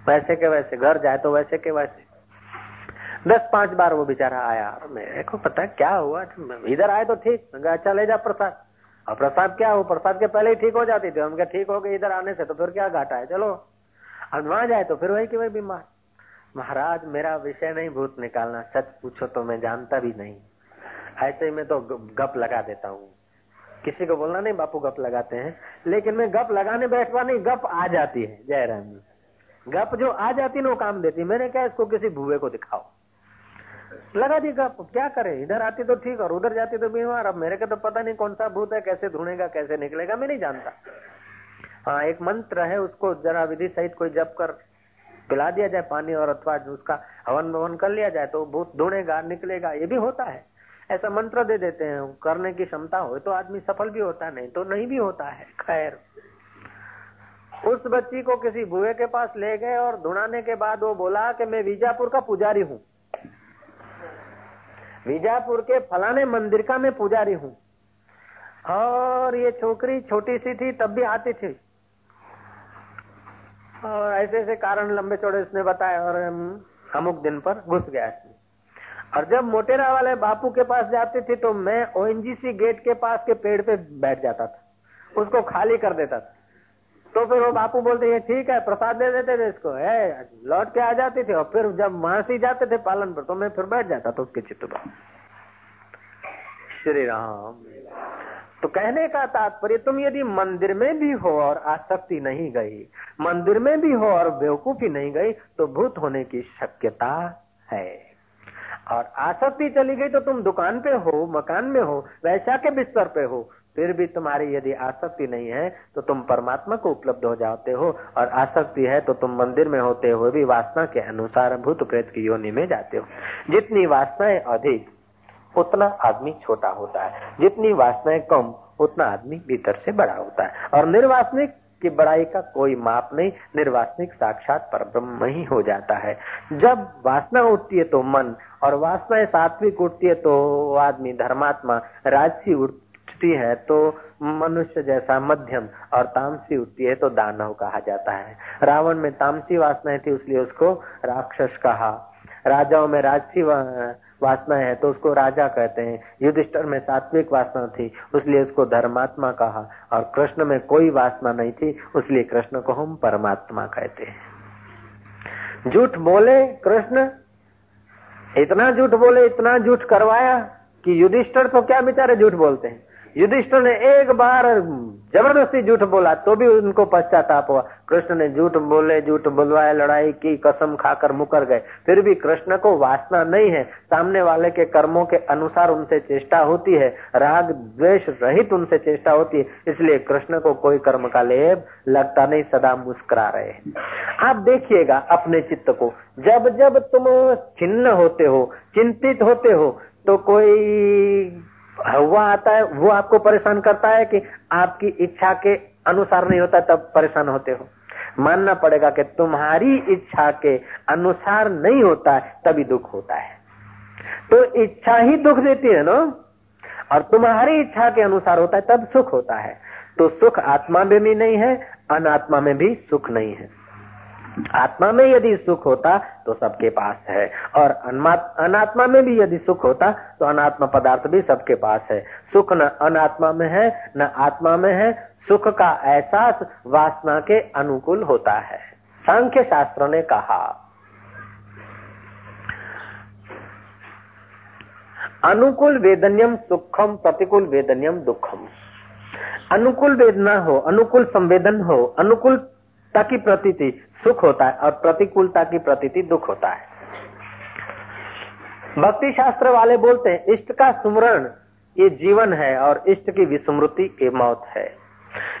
वैसे के वैसे, घर जाए तो वैसे के वैसे। दस पाँच बार वो बेचारा आया। मेरे को पता क्या हुआ? इधर आए तो ठीक। अच्छा ले जा प्रसाद। और प्रसाद क्या हो प्रसाद के पहले ही ठीक हो जाती थी। हम क्या ठीक हो गए इधर आने से तो फिर क्या घाटा है? चलो। और वहाँ जाए तो फिर वही की वही बीमार। महाराज, मेरा विषय नहीं भूत निकालना, सच पूछो तो मैं जानता भी नहीं। ऐसे ही मैं तो गप लगा देता हूँ। किसी को बोलना नहीं, बापू गप लगाते हैं। लेकिन मैं गप लगाने बैठवा नहीं, गप आ जाती है, जय राम गप जो आ जाती ना, वो काम देती मैंने क्या इसको किसी भूवे को दिखाओ। लगा दी गप, क्या करे? इधर आती तो ठीक, और उधर जाती तो बीमार। अब मेरे को तो पता नहीं कौन सा भूत है, कैसे ढूंढेगा, कैसे निकलेगा, मैं नहीं जानता। हाँ एक मंत्र है, उसको जरा विधि सहित कोई जप कर पिला दिया जाए पानी और अथवा उसका हवन भवन कर लिया जाए तो भूत ढूंढेगा निकलेगा, ये भी होता है। ऐसा मंत्र दे देते हैं, करने की क्षमता हो तो आदमी सफल भी होता नहीं तो नहीं भी होता है, खैर। उस बच्ची को किसी बुए के पास ले गए और ढूंढाने के बाद वो बोला कि मैं विजापुर का पुजारी हूँ। विजापुर के फलाने मंदिर का मैं पुजारी हूँ। और ये छोकरी छोटी सी थी, तब भी आती थी। और ऐसे ऐसे कारण लंबे चौड़े उसने बताए और अमुक दिन पर घुस गया और जब मोटेरा वाले बापू के पास जाती थी तो मैं ओएनजीसी गेट के पास के पेड़ पे बैठ जाता था। उसको खाली कर देता था। तो फिर वो बापू बोलते, ये ठीक है, प्रसाद दे देते थे इसको। है लौट के आ जाती थी और फिर जब वहाँ से जाते थे पालन पर तो मैं फिर बैठ जाता था उसके चित्त पर। श्री राम। तो कहने का तात्पर्य, तुम यदि मंदिर में भी हो और आसक्ति नहीं गई, मंदिर में भी हो और बेवकूफ़ी नहीं गई तो भूत होने की शक्यता है। और आसक्ति चली गई तो तुम दुकान पे हो, मकान में हो वैसा के बिस्तर पे हो, फिर भी तुम्हारी यदि आसक्ति नहीं है तो तुम परमात्मा को उपलब्ध हो जाते हो, और आसक्ति है तो तुम मंदिर में होते हुए भी वासना के अनुसार भूत प्रेत की योनि में जाते हो। जितनी वासनाएँ अधिक उतना आदमी छोटा होता है। जितनी वासनाएँ कम, उतना आदमी भीतर से बड़ा होता है। और निर्वासनिक की बड़ाई का कोई माप नहीं, निर्वासनिक साक्षात पर ब्रह्म ही हो जाता है। जब वासना उठती है तो मन, और वासनाएँ सात्विक उठती है तो आदमी धर्मात्मा। राजसी उठती है तो मनुष्य जैसा मध्यम, और तामसी उठती है तो दानव कहा जाता है। रावण में तामसी वासनाएँ थी, इसलिए उसको राक्षस कहा राजाओं में राजसी वासना है तो उसको राजा कहते हैं। युधिष्ठर में सात्विक वासना थी, उसलिए उसको धर्मात्मा कहा। और कृष्ण में कोई वासना नहीं थी, उसलिए कृष्ण को हम परमात्मा कहते हैं। झूठ बोले कृष्ण, इतना झूठ बोले, इतना झूठ करवाया, कि युधिष्ठर तो क्या बेचारे झूठ बोलते हैं? युधिष्ठिर ने एक बार ज़बरदस्ती झूठ बोला तो भी उनको पश्चाताप हुआ। कृष्ण ने झूठ बोले, झूठ बुलवाए, लड़ाई की कसम खाकर मुकर गए। फिर भी कृष्ण को वासना नहीं है। सामने वाले के कर्मों के अनुसार उनसे चेष्टा होती है। राग द्वेष रहित उनसे चेष्टा होती है। इसलिए कृष्ण को कोई कर्म का लेब लगता नहीं, सदा मुस्कुरा रहे आप देखिएगा अपने चित्त को। जब जब तुम छिन्न होते हो, चिंतित होते हो तो कोई हुआ आता है, वो आपको परेशान करता है कि आपकी इच्छा के अनुसार नहीं होता, तब परेशान होते हो। मानना पड़ेगा कि तुम्हारी इच्छा के अनुसार नहीं होता है, तभी दुख होता है। तो इच्छा ही दुख देती है ना? और तुम्हारी इच्छा के अनुसार होता है, तब सुख होता है। तो सुख आत्मा में भी नहीं है, अनात्मा में भी सुख नहीं है। आत्मा में यदि सुख होता तो सबके पास है। और अनात्मा में भी यदि सुख होता तो अनात्मा पदार्थ भी सबके पास है। सुख न अनात्मा में है, न आत्मा में है। सुख का एहसास वासना के अनुकूल होता है। सांख्य शास्त्र ने कहा, अनुकूल वेदन्यम सुखम, प्रतिकूल वेदन्यम दुखम। अनुकूल वेदना हो, अनुकूल संवेदन हो, अनुकूल की प्रतीति सुख होता है और प्रतिकूलता की प्रतीति दुख होता है। भक्ति शास्त्र वाले बोलते हैं, इष्ट का सुमरण ये जीवन है और इष्ट की विस्मृति ये मौत है।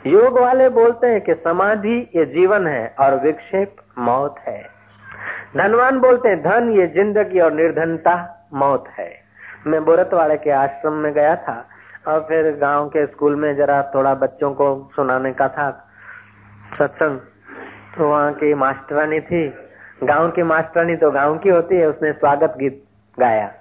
योग वाले बोलते हैं कि समाधि ये जीवन है और विक्षेप मौत है। धनवान बोलते हैं, धन ये ज़िंदगी और निर्धनता मौत है। मैं बोरत वाले के आश्रम में गया था और फिर गाँव के स्कूल में जरा थोड़ा बच्चों को सुनाने का था। सत्संग तो वहाँ की मास्टरानी थी। गाँव की मास्टरानी तो गाँव की होती है, उसने स्वागत गीत गाया।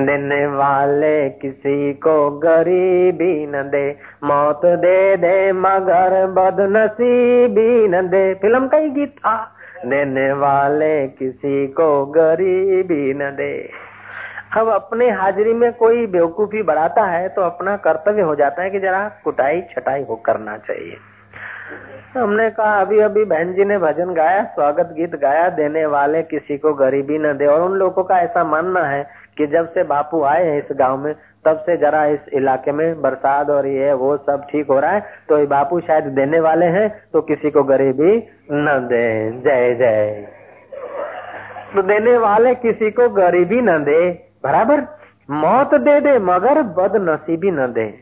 देने वाले किसी को गरीबी न दे, मौत दे दे मगर बदनसीबी न दे। फ़िल्म का ही गीत था। देने वाले किसी को गरीबी न दे। अब अपने हाजिरी में कोई बेवकूफ़ी बढ़ाता है तो अपना कर्तव्य हो जाता है कि जरा कुटाई छटाई हो करना चाहिए। हमने कहा अभी अभी बहन जी ने भजन गाया, स्वागत गीत गाया देने वाले, किसी को गरीबी न दे। और उन लोगों का ऐसा मानना है कि जब से बापू आए हैं इस गाँव में, तब से जरा इस इलाके में बरसात और ये वो सब ठीक हो रहा है तो ये बापू शायद देने वाले हैं तो किसी को गरीबी न दे। जय जय। तो देने वाले किसी को गरीबी न दे, बराबर? मौत दे दे, मगर बदनसीबी न दे।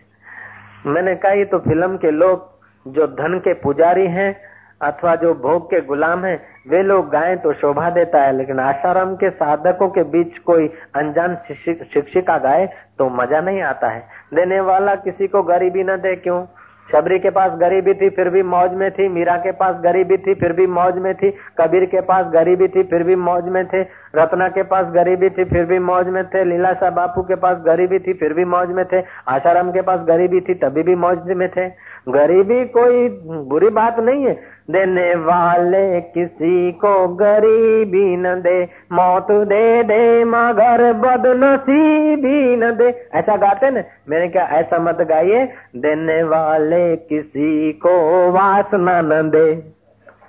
मैंने कहा, ये तो फ़िल्म के लोग जो धन के पुजारी हैं अथवा जो भोग के गुलाम हैं, वे लोग गाएँ तो शोभा देता है, लेकिन आशाराम के साधकों के बीच कोई अनजान शिक्षिका गाए तो मज़ा नहीं आता है। देने वाला किसी को गरीबी न दे क्यों? शबरी के पास गरीबी थी, फिर भी मौज में थी। मीरा के पास गरीबी थी, फिर भी मौज में थी। कबीर के पास गरीबी थी, फिर भी मौज में थे। रत्ना के पास गरीबी थी, फिर भी मौज में थे। लीला लीलाशाह बापू के पास गरीबी थी, फिर भी मौज में थे। आशाराम के पास गरीबी थी, तभी भी मौज में थे। गरीबी कोई बुरी बात नहीं है। देने वाले किसी को गरीबी न दे। मौत दे दे, मगर बदनसीबी न दे। ऐसा गाते न? मैंने क्या ऐसा मत गाइए। देने वाले किसी को वासना न दे।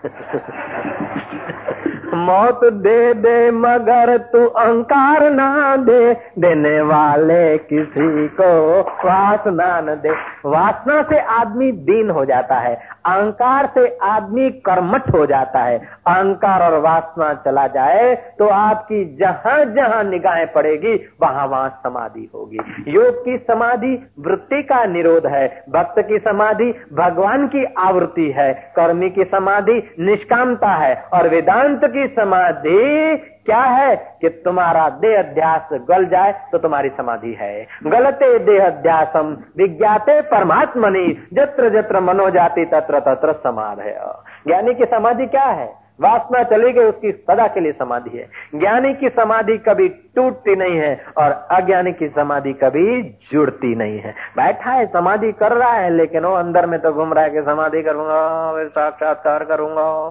[laughs] मौत दे दे, मगर तू अंकार ना दे। देने वाले किसी को वासना न दे। वासना से आदमी दीन हो जाता है। अहंकार से आदमी कर्मठ हो जाता है। अहंकार और वासना चला जाए तो आपकी जहाँ जहाँ निगाहें पड़ेगी, वहाँ वहाँ समाधि होगी। योग की समाधि वृत्ति का निरोध है। भक्त की समाधि भगवान की आवृत्ति है। कर्मी की समाधि निष्कामता है। और वेदांत की समाधि क्या है कि तुम्हारा देह अध्यास गल जाए तो तुम्हारी समाधि है। गलते देह अध्यासम विज्ञाते परमात्मनि, जत्र जत्र मनो जाती तत्र तत्र है ज्ञानी की समाधि क्या है? वासना चली गई, उसकी सदा के लिए समाधि है। ज्ञानी की समाधि कभी टूटती नहीं है और अज्ञानी की समाधि कभी जुड़ती नहीं है। बैठा है, समाधि कर रहा है, लेकिन वो अंदर में तो घूम रहा है कि समाधि करूँगा, फिर साक्षात्कार करूँगा।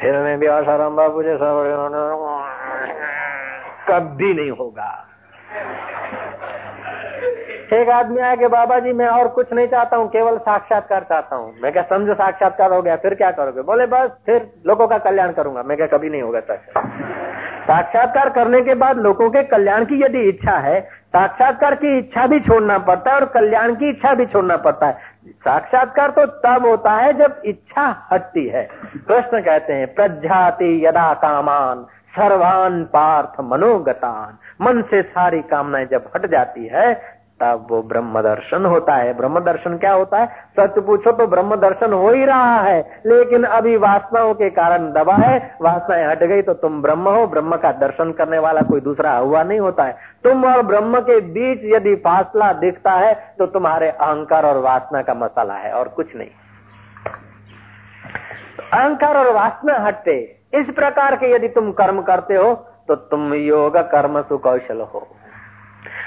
फिर मैं भी आसाराम बाबू जैसा कभी नहीं होगा। एक आदमी आया कि बाबा जी, मैं और कुछ नहीं चाहता हूँ, केवल साक्षात्कार चाहता हूँ। मैं क्या समझो साक्षात्कार हो गया, फिर क्या करोगे? बोले, बस, फिर लोगों का कल्याण करूँगा। मैं क्या कभी नहीं होगा साक्षात्कार साक्षात्कार करने के बाद लोगों के कल्याण की यदि इच्छा है, साक्षात्कार की इच्छा भी छोड़ना पड़ता है और कल्याण की इच्छा भी छोड़ना पड़ता है। साक्षात्कार तो तब होता है जब इच्छा हटती है। कृष्ण कहते हैं, प्रज्ञाति यदा कामान, सर्वान पार्थ मनोगतान। मन से सारी कामनाएँ जब हट जाती है तब वो ब्रह्म दर्शन होता है। ब्रह्म दर्शन क्या होता है? सच पूछो तो ब्रह्म दर्शन हो ही रहा है। लेकिन अभी वासनाओं के कारण दबा है। वासनाएँ हट गई तो तुम ब्रह्म हो। ब्रह्म का दर्शन करने वाला कोई दूसरा हुआ नहीं होता है। तुम और ब्रह्म के बीच यदि फासला दिखता है तो तुम्हारे अहंकार और वासना का मसाला है और कुछ नहीं। अहंकार और वासना हटते। इस प्रकार के यदि तुम कर्म करते हो तो तुम योग, कर्म, सुकौशल हो।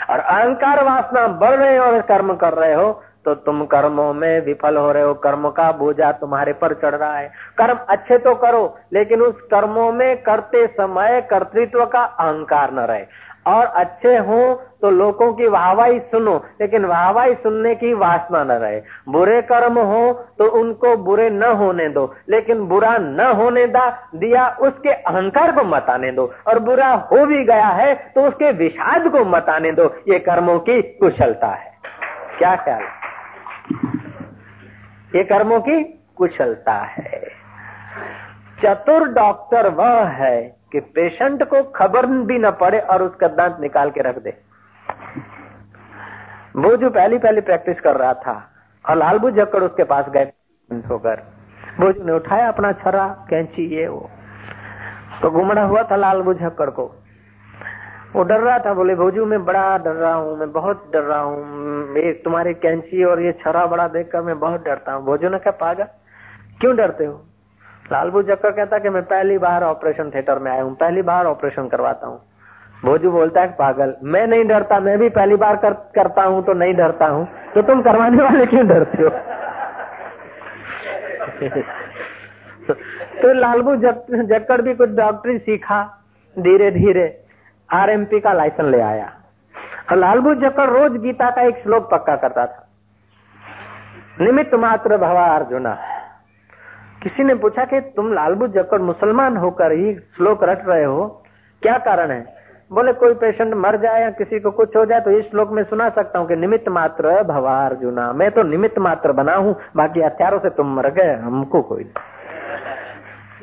और अहंकार वासना बढ़ रहे हो और कर्म कर रहे हो तो तुम कर्मों में विफल हो रहे हो। कर्म का बोझा तुम्हारे पर चढ़ रहा है। कर्म अच्छे तो करो, लेकिन उस कर्मों में करते समय कर्तृत्व का अहंकार न रहे। और अच्छे हो तो लोगों की वाहवाही सुनो, लेकिन वाहवाही सुनने की वासना न रहे। बुरे कर्म हो तो उनको बुरे न होने दो, लेकिन बुरा न होने दा, दिया उसके अहंकार को मत आने दो, और बुरा हो भी गया है तो उसके विषाद को मत आने दो। ये कर्मों की कुशलता है। क्या ख्याल? ये कर्मों की कुशलता है। चतुर डॉक्टर वह है कि पेशेंट को खबर भी न पड़े और उसका दांत निकाल के रख दे। वो जो पहली पहली प्रैक्टिस कर रहा था, और लालबू जक्कड़ उसके पास गए होकर। वो ने उठाया अपना छरा, कैंची, ये वो तो घुमड़ा हुआ था लालबू झक्कड़ को। वो डर रहा था, बोले, भोजू, मैं बड़ा डर रहा हूँ, मैं बहुत डर रहा हूँ। तुम्हारी कैंची और ये छरा बड़ा देखकर मैं बहुत डरता हूँ। भोजू ने क्या पागा क्यों डरते हो? लालबू जक्कर कहता कि मैं पहली बार ऑपरेशन थिएटर में आया हूँ पहली बार ऑपरेशन करवाता हूँ। भोजू बोलता है पागल मैं नहीं डरता मैं भी पहली बार कर, करता हूँ तो नहीं डरता हूँ। तो तुम करवाने वाले क्यों डरते हो? [laughs] तो लालबू जक्कर भी कुछ डॉक्टरी सीखा धीरे धीरे आरएमपी का लाइसेंस ले आया। और लालबू जक्कर रोज गीता का एक श्लोक पक्का करता था। निमित्त मात्र भवा अर्जुना किसी ने पूछा कि तुम लालबू जक्कड़ मुसलमान होकर ही श्लोक रट रहे हो? क्या कारण है? बोले, कोई पेशेंट मर जाए या किसी को कुछ हो जाए तो इस श्लोक में सुना सकता हूँ कि निमित्त मात्र भवा अर्जुना मैं तो निमित्त मात्र बना हूँ, बाकी हथियारों से तुम मर गए, हमको कोई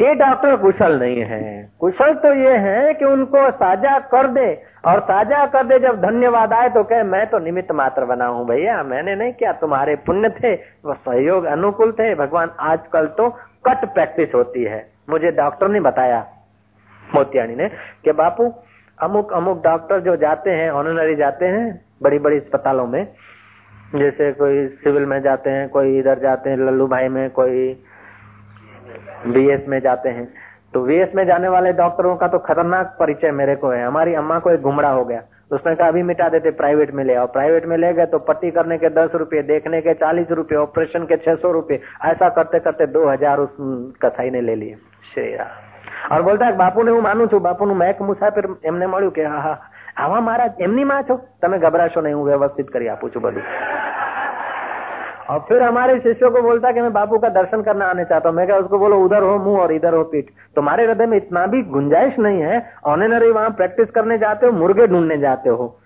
ये डॉक्टर कुशल नहीं है। कुशल तो ये है कि उनको साझा कर दे, और साझा कर दे, जब धन्यवाद आए तो कहे, मैं तो निमित्त मात्र बना हूँ भैया, मैंने नहीं किया, तुम्हारे पुण्य थे वो सहयोग अनुकूल थे, भगवान आजकल तो कट प्रैक्टिस होती है। मुझे डॉक्टर ने बताया मोतियानी ने, कि बापू, अमुक अमुक डॉक्टर जो जाते हैं ऑनरी जाते हैं बड़ी बड़ी अस्पतालों में, जैसे कोई सिविल में जाते हैं, कोई इधर जाते हैं, लल्लू भाई में, कोई बीएस में जाते हैं। तो बीएस में जाने वाले डॉक्टरों का तो खतरनाक परिचय मेरे को है। हमारी अम्मा को एक घुमड़ा हो गया। तो उसने कहा अभी मिटा देते प्राइवेट में ले आओ प्राइवेट में ले गए तो पट्टी करने के दस रुपए देखने के चालीस रुपए ऑपरेशन के छह सौ रुपए ऐसा करते करते दो हजार उस कसाई ने ले लिए श्री और बोलता है बापू ने હું માનું છું બાપુ નું મેક મુસાફિર એમને મળ્યું કે હા હા આવા મારા એમની માં છો તમે ગભરાશો નહીં હું વ્યવસ્થિત કરી આપું છું બધું और फिर हमारे शिष्यों को बोलता कि मैं बापू का दर्शन करना आने चाहता हूँ। मैं क्या उसको बोलो, उधर हो मुँह और इधर हो पीठ। तुम्हारे हृदय में इतना भी गुंजाइश नहीं है। ऑनरी वहाँ प्रैक्टिस करने जाते हो, मुर्गे ढूँढने जाते हो।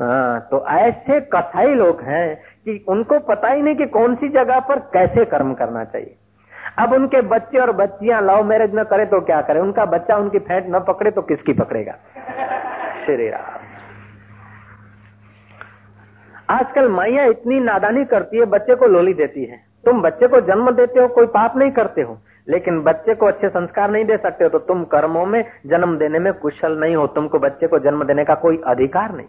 हाँ तो ऐसे कथाई लोग हैं कि उनको पता ही नहीं कि कौन सी जगह पर कैसे कर्म करना चाहिए। अब उनके बच्चे और बच्चियाँ लव मैरिज न करे तो क्या करे? उनका बच्चा उनकी फैट न पकड़े तो किसकी पकड़ेगा? [laughs] श्री राम। आजकल माइया इतनी नादानी करती है, बच्चे को लोली देती है। तुम बच्चे को जन्म देते हो, कोई पाप नहीं करते हो। लेकिन बच्चे को अच्छे संस्कार नहीं दे सकते हो तो तुम कर्मों में जन्म देने में कुशल नहीं हो। तुमको बच्चे को जन्म देने का कोई अधिकार नहीं।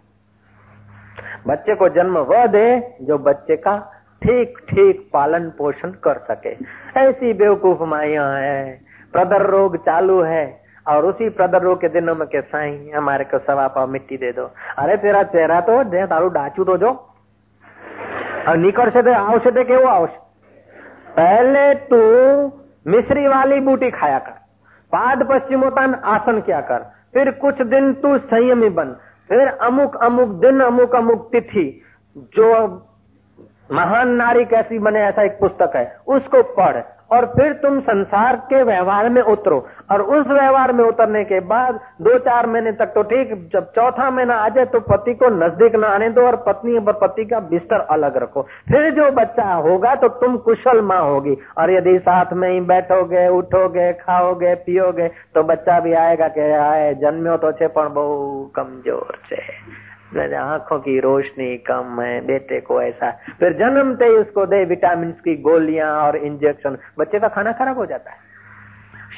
बच्चे को जन्म वह दे जो बच्चे का ठीक ठीक पालन पोषण कर सके। ऐसी बेवकूफ़ माइया है, प्रदर रोग चालू है। और उसी प्रदर्रो के दिनों में के साई, हमारे को सवा पाव मिट्टी दे दो। अरे तेरा चेहरा तो दे, दारू डाचू तो जो। और निकट से दे से दे केवो आओ पहले तू मिश्री वाली बूटी खाया कर। पाद पश्चिमोत्तान आसन क्या कर। फिर कुछ दिन तू संयमी बन। फिर अमुक अमुक दिन, अमुक अमुक तिथि। जो महान नारी कैसी बने, ऐसा एक पुस्तक है। उसको पढ़। और फिर तुम संसार के व्यवहार में उतरो। और उस व्यवहार में उतरने के बाद दो चार महीने तक तो ठीक, जब चौथा महीना आ जाए तो पति को नज़दीक न आने दो और पत्नी और पति का बिस्तर अलग रखो। फिर जो बच्चा होगा तो तुम कुशल माँ होगी। और यदि साथ में ही बैठोगे, उठोगे, खाओगे, पियोगे तो बच्चा भी आएगा कि, आए, जन्मे तो छे पर बहु कमज़ोर छे। आँखों की रोशनी कम है, बेटे को ऐसा। फिर जन्मते ही उसको दे विटामिन की गोलियाँ और इंजेक्शन। बच्चे का खाना खराब हो जाता है।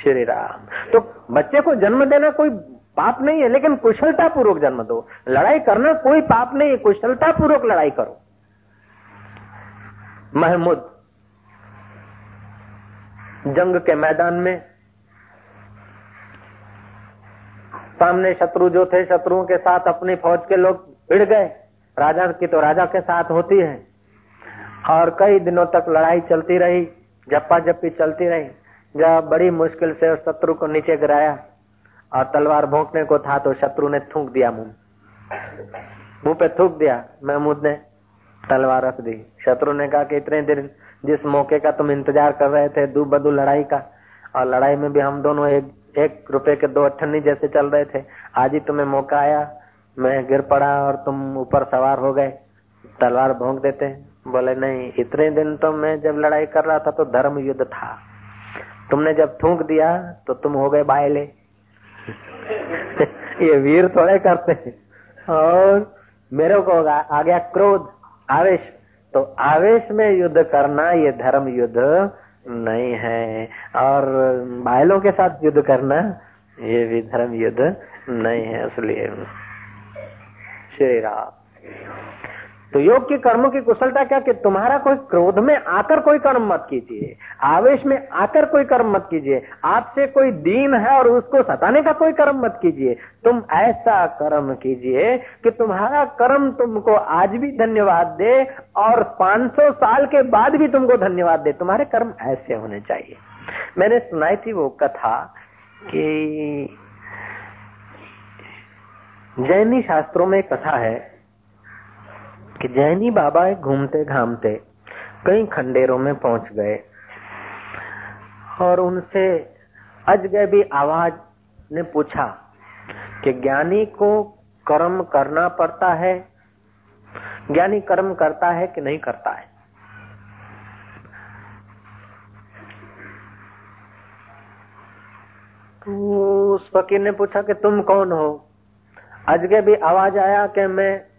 श्री राम। तो बच्चे को जन्म देना कोई पाप नहीं है, लेकिन कुशलता पूर्वक जन्म दो। लड़ाई करना कोई पाप नहीं है कुशलता पूर्वक लड़ाई करो। महमूद। जंग के मैदान में सामने शत्रु जो थे, शत्रुओं के साथ अपनी फौज के लोग भिड़ गए। राजा की तो राजा के साथ होती है। और कई दिनों तक लड़ाई चलती रही जप्पा जप्पी चलती रही। जब बड़ी मुश्किल से शत्रु को नीचे गिराया और तलवार भोंकने को था तो शत्रु ने थूक दिया मुँह। मुँह पे थूक दिया। महमूद ने तलवार रख दी। शत्रु ने कहा कि इतने दिन जिस मौके का तुम इंतज़ार कर रहे थे दू बदू लड़ाई का, और लड़ाई में भी हम दोनों एक एक रुपए के दो अठन्नी जैसे चल रहे थे। आज ही तुम्हें मौका आया। मैं गिर पड़ा और तुम ऊपर सवार हो गए। तलवार भोंक देते। बोले, नहीं, इतने दिन तो मैं जब लड़ाई कर रहा था तो धर्म युद्ध था। तुमने जब थूक दिया तो तुम हो गए बायले। [laughs] ये वीर थोड़े करते और मेरे को आ गया क्रोध, आवेश। तो आवेश में युद्ध करना, ये धर्म युद्ध नहीं है। और बायलों के साथ युद्ध करना, ये भी धर्म युद्ध नहीं है, इसलिए। श्री राम। तो योग के कर्मों की कुशलता क्या कि तुम्हारा कोई क्रोध में आकर कोई कर्म मत कीजिए, आवेश में आकर कोई कर्म मत कीजिए, आपसे कोई दीन है और उसको सताने का कोई कर्म मत कीजिए, तुम ऐसा कर्म कीजिए कि तुम्हारा कर्म तुमको आज भी धन्यवाद दे और 500 साल के बाद भी तुमको धन्यवाद दे। तुम्हारे कर्म ऐसे होने चाहिए। मैंने सुनाई थी वो कथा कि जैनी शास्त्रों में कथा है कि जैनी बाबा घूमते घामते कई खंडेरों में पहुँच गए। और उनसे अजगैबी आवाज़ ने पूछा कि ज्ञानी को कर्म करना पड़ता है? ज्ञानी कर्म करता है कि नहीं करता है? तो उस फकीर ने पूछा कि तुम कौन हो? अजगे भी आवाज़ आया कि मैं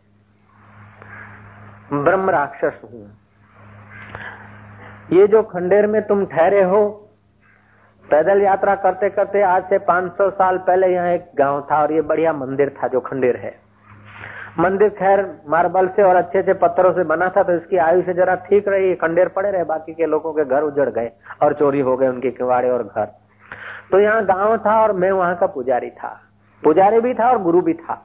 ब्रह्म राक्षस हूँ। ये जो खंडेर में तुम ठहरे हो, पैदल यात्रा करते करते आज से 500 साल पहले यहाँ एक गाँव था और ये बढ़िया मंदिर था जो खंडेर है। मंदिर खैर मार्बल से और अच्छे अच्छे पत्थरों से बना था तो इसकी आयु से जरा ठीक रही खंडेर पड़े रहे, बाकी के लोगों के घर उजड़ गए और चोरी हो गए उनके किवाड़े और घर। तो यहाँ गाँव था और मैं वहाँ का पुजारी था। पुजारी भी था और गुरु भी था।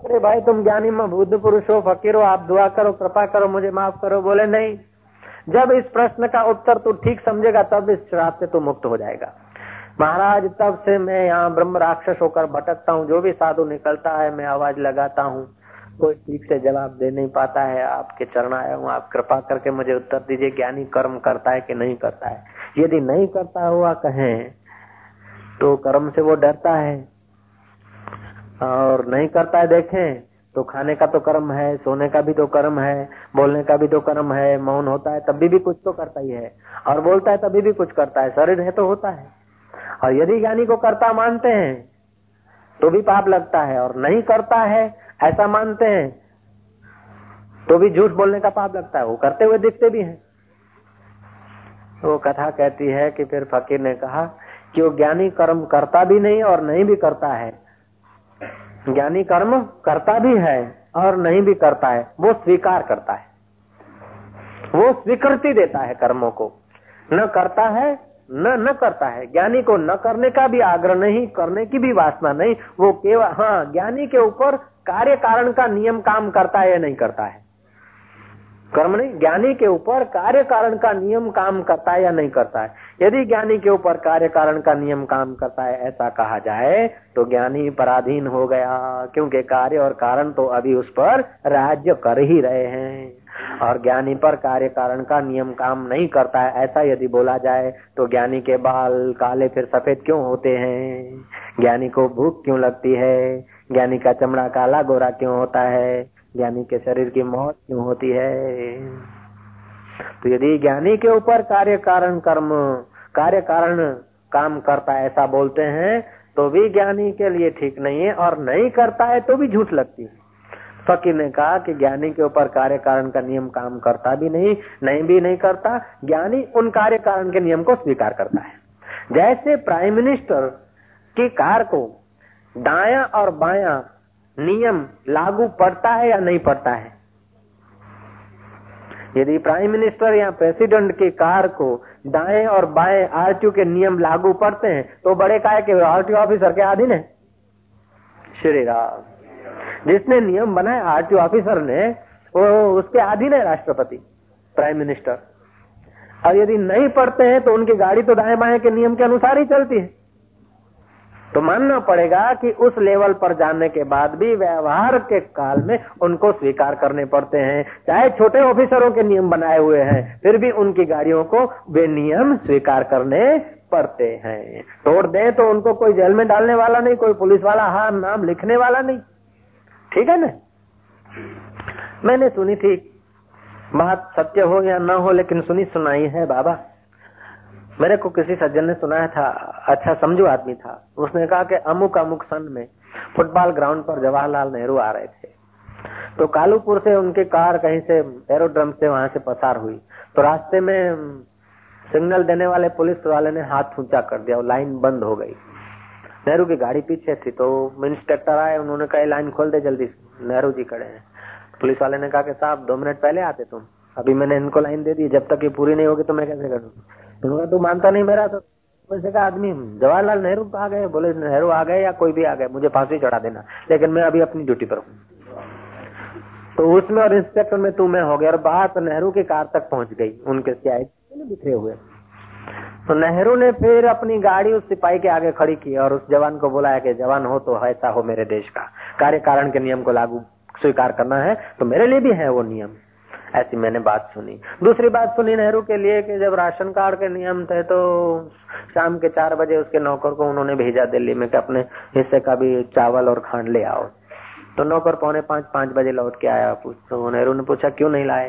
अरे भाई तुम ज्ञानी बुद्ध पुरुष हो फकीर हो आप दुआ करो कृपा करो मुझे माफ़ करो बोले नहीं जब इस प्रश्न का उत्तर तू ठीक समझेगा तब इस श्राप से तू मुक्त हो जाएगा महाराज तब से मैं यहाँ ब्रह्म राक्षस होकर भटकता हूँ जो भी साधु निकलता है मैं आवाज़ लगाता हूँ कोई ठीक से जवाब दे नहीं पाता है, आपके चरण आया हूँ, आप कृपा करके मुझे उत्तर दीजिए, ज्ञानी कर्म करता है कि नहीं करता है। यदि नहीं करता हुआ कहें तो कर्म से वो डरता है। और नहीं करता है, देखें तो खाने का तो कर्म है, सोने का भी तो कर्म है, बोलने का भी तो कर्म है, मौन होता है तभी भी कुछ तो करता ही है। और बोलता है, तभी भी कुछ करता है, शरीर है तो होता है। और यदि ज्ञानी को करता मानते हैं तो भी पाप लगता है, और नहीं करता है ऐसा मानते हैं तो भी झूठ बोलने का पाप लगता है। वो करते हुए दिखते भी हैं। वो कथा कहती है कि फिर फकीर ने कहा कि वो ज्ञानी कर्म करता भी नहीं और नहीं भी करता है। ज्ञानी कर्म करता भी है और नहीं भी करता है। वो स्वीकार करता है। वो स्वीकृति देता है कर्मों को। न करता है, न न करता है। ज्ञानी को न करने का भी आग्रह नहीं, करने की भी वासना नहीं। वो केवल हाँ ज्ञानी के ऊपर कार्य कारण का नियम काम करता है या नहीं करता है? कर्म नहीं, ज्ञानी के ऊपर कार्य कारण का नियम काम करता है या नहीं करता है? यदि ज्ञानी के ऊपर कार्य कारण का नियम काम करता है, ऐसा कहा जाए तो ज्ञानी पराधीन हो गया, क्योंकि कार्य और कारण तो अभी उस पर राज्य कर ही रहे हैं। और ज्ञानी पर कार्य कारण का नियम काम नहीं करता है, ऐसा यदि बोला जाए तो ज्ञानी के बाल काले फिर सफ़ेद क्यों होते हैं? ज्ञानी को भूख क्यों लगती है? ज्ञानी का चमड़ा काला गोरा क्यों होता है? ज्ञानी के शरीर की मौत क्यों होती है? तो यदि ज्ञानी के ऊपर कार्य कारण कर्म, कार्य कारण काम करता है, ऐसा बोलते हैं तो भी ज्ञानी के लिए ठीक नहीं है और नहीं करता है तो भी झूठ लगती है। फकीर ने कहा कि ज्ञानी के ऊपर कार्य कारण का नियम काम करता भी नहीं नहीं भी नहीं करता, ज्ञानी उन कार्य कारण के नियम को स्वीकार करता है। जैसे प्राइम मिनिस्टर की कार को दाया और बाया नियम लागू पड़ता है या नहीं पड़ता है? यदि प्राइम मिनिस्टर या प्रेसिडेंट की कार को दाएँ और बाएँ आरटीओ के नियम लागू पड़ते हैं तो बड़े काय के आरटीओ ऑफिसर के अधीन है? श्री राम। जिसने नियम बनाए आरटीओ ऑफिसर ने, वो उसके अधीन है राष्ट्रपति प्राइम मिनिस्टर और यदि नहीं पढ़ते हैं तो उनकी गाड़ी तो दाएँ बाएँ के नियम के अनुसार ही चलती है। तो मानना पड़ेगा कि उस लेवल पर जाने के बाद भी व्यवहार के काल में उनको स्वीकार करने पड़ते हैं। चाहे छोटे ऑफिसरों के नियम बनाए हुए हैं, फिर भी उनकी गाड़ियों को वे नियम स्वीकार करने पड़ते हैं। तोड़ दे तो उनको कोई जेल में डालने वाला नहीं, कोई पुलिस वाला हाँ नाम लिखने वाला नहीं। ठीक है ना? मैंने सुनी थी, बात सत्य हो या न हो, लेकिन सुनी सुनाई है बाबा। मेरे को किसी सज्जन ने सुनाया था अच्छा समझो आदमी था। उसने कहा कि अमुक अमुक सन में फुटबॉल ग्राउंड पर जवाहरलाल नेहरू आ रहे थे। तो कालूपुर से उनकी कार कहीं से एरोड्रम से वहाँ से पसार हुई। तो रास्ते में सिग्नल देने वाले पुलिस वाले ने हाथ ऊँचा कर दिया और लाइन बंद हो गई। नेहरू की गाड़ी पीछे थी तो इंस्पेक्टर आए, उन्होंने कहा लाइन खोल दे जल्दी, नेहरू जी खड़े हैं। पुलिस वाले ने कहा कि, साहब, दो मिनट पहले आते तुम। अभी मैंने इनको लाइन दे दी, जब तक ये पूरी नहीं होगी तो मैं कैसे करूँ? उन्होंने तू मानता नहीं मेरा? तो वैसे का आदमी जवाहरलाल नेहरू आ गए, बोले, नेहरू आ गए या कोई भी आ गए, मुझे फांसी चढ़ा देना, लेकिन मैं अभी अपनी ड्यूटी पर हूँ। तो उसमें और इंस्पेक्टर में तू, मैं हो गया, और बात नेहरू की कार तक पहुँच गई, उनके बिखरे हुए। तो नेहरू ने फिर अपनी गाड़ी उस सिपाही के आगे खड़ी की, और उस जवान को बुलाया कि, जवान हो तो ऐसा हो मेरे देश का कार्य कारण के नियम को लागू स्वीकार करना है तो मेरे लिए भी है वो नियम। ऐसी मैंने बात सुनी। दूसरी बात सुनी नेहरू के लिए कि जब राशन कार्ड के नियम थे तो शाम के चार बजे उसके नौकर को उन्होंने भेजा दिल्ली में कि अपने हिस्से का भी चावल और खांड ले आओ। तो नौकर पौने पाँच पाँच बजे लौट के आया। तो नेहरू ने पूछा, क्यों नहीं लाए?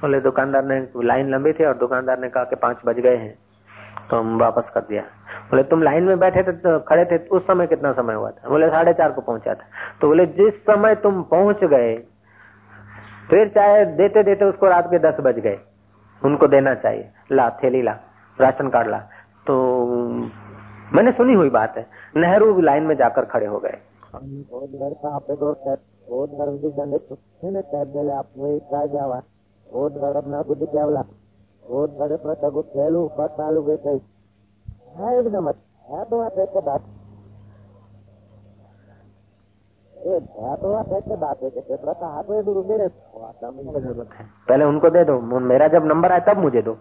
बोले, दुकानदार ने लाइन लंबी थी और दुकानदार ने कहा कि पाँच बज गए हैं। तो हम वापस कर दिया। बोले, तुम लाइन में बैठे थे तो खड़े थे, उस समय कितना समय हुआ था? बोले, साढ़े चार को पहुँचा था। तो बोले, जिस समय तुम पहुँच गए फिर चाहे देते देते उसको रात के दस बज गए। उनको देना चाहिए। ला, थैली ला, राशन कार्ड ला। तो मैंने सुनी हुई बात है। नेहरू लाइन में जाकर खड़े हो गए। एकदम पहले उनको दे दो। मेरा जब नंबर आए तब मुझे दो।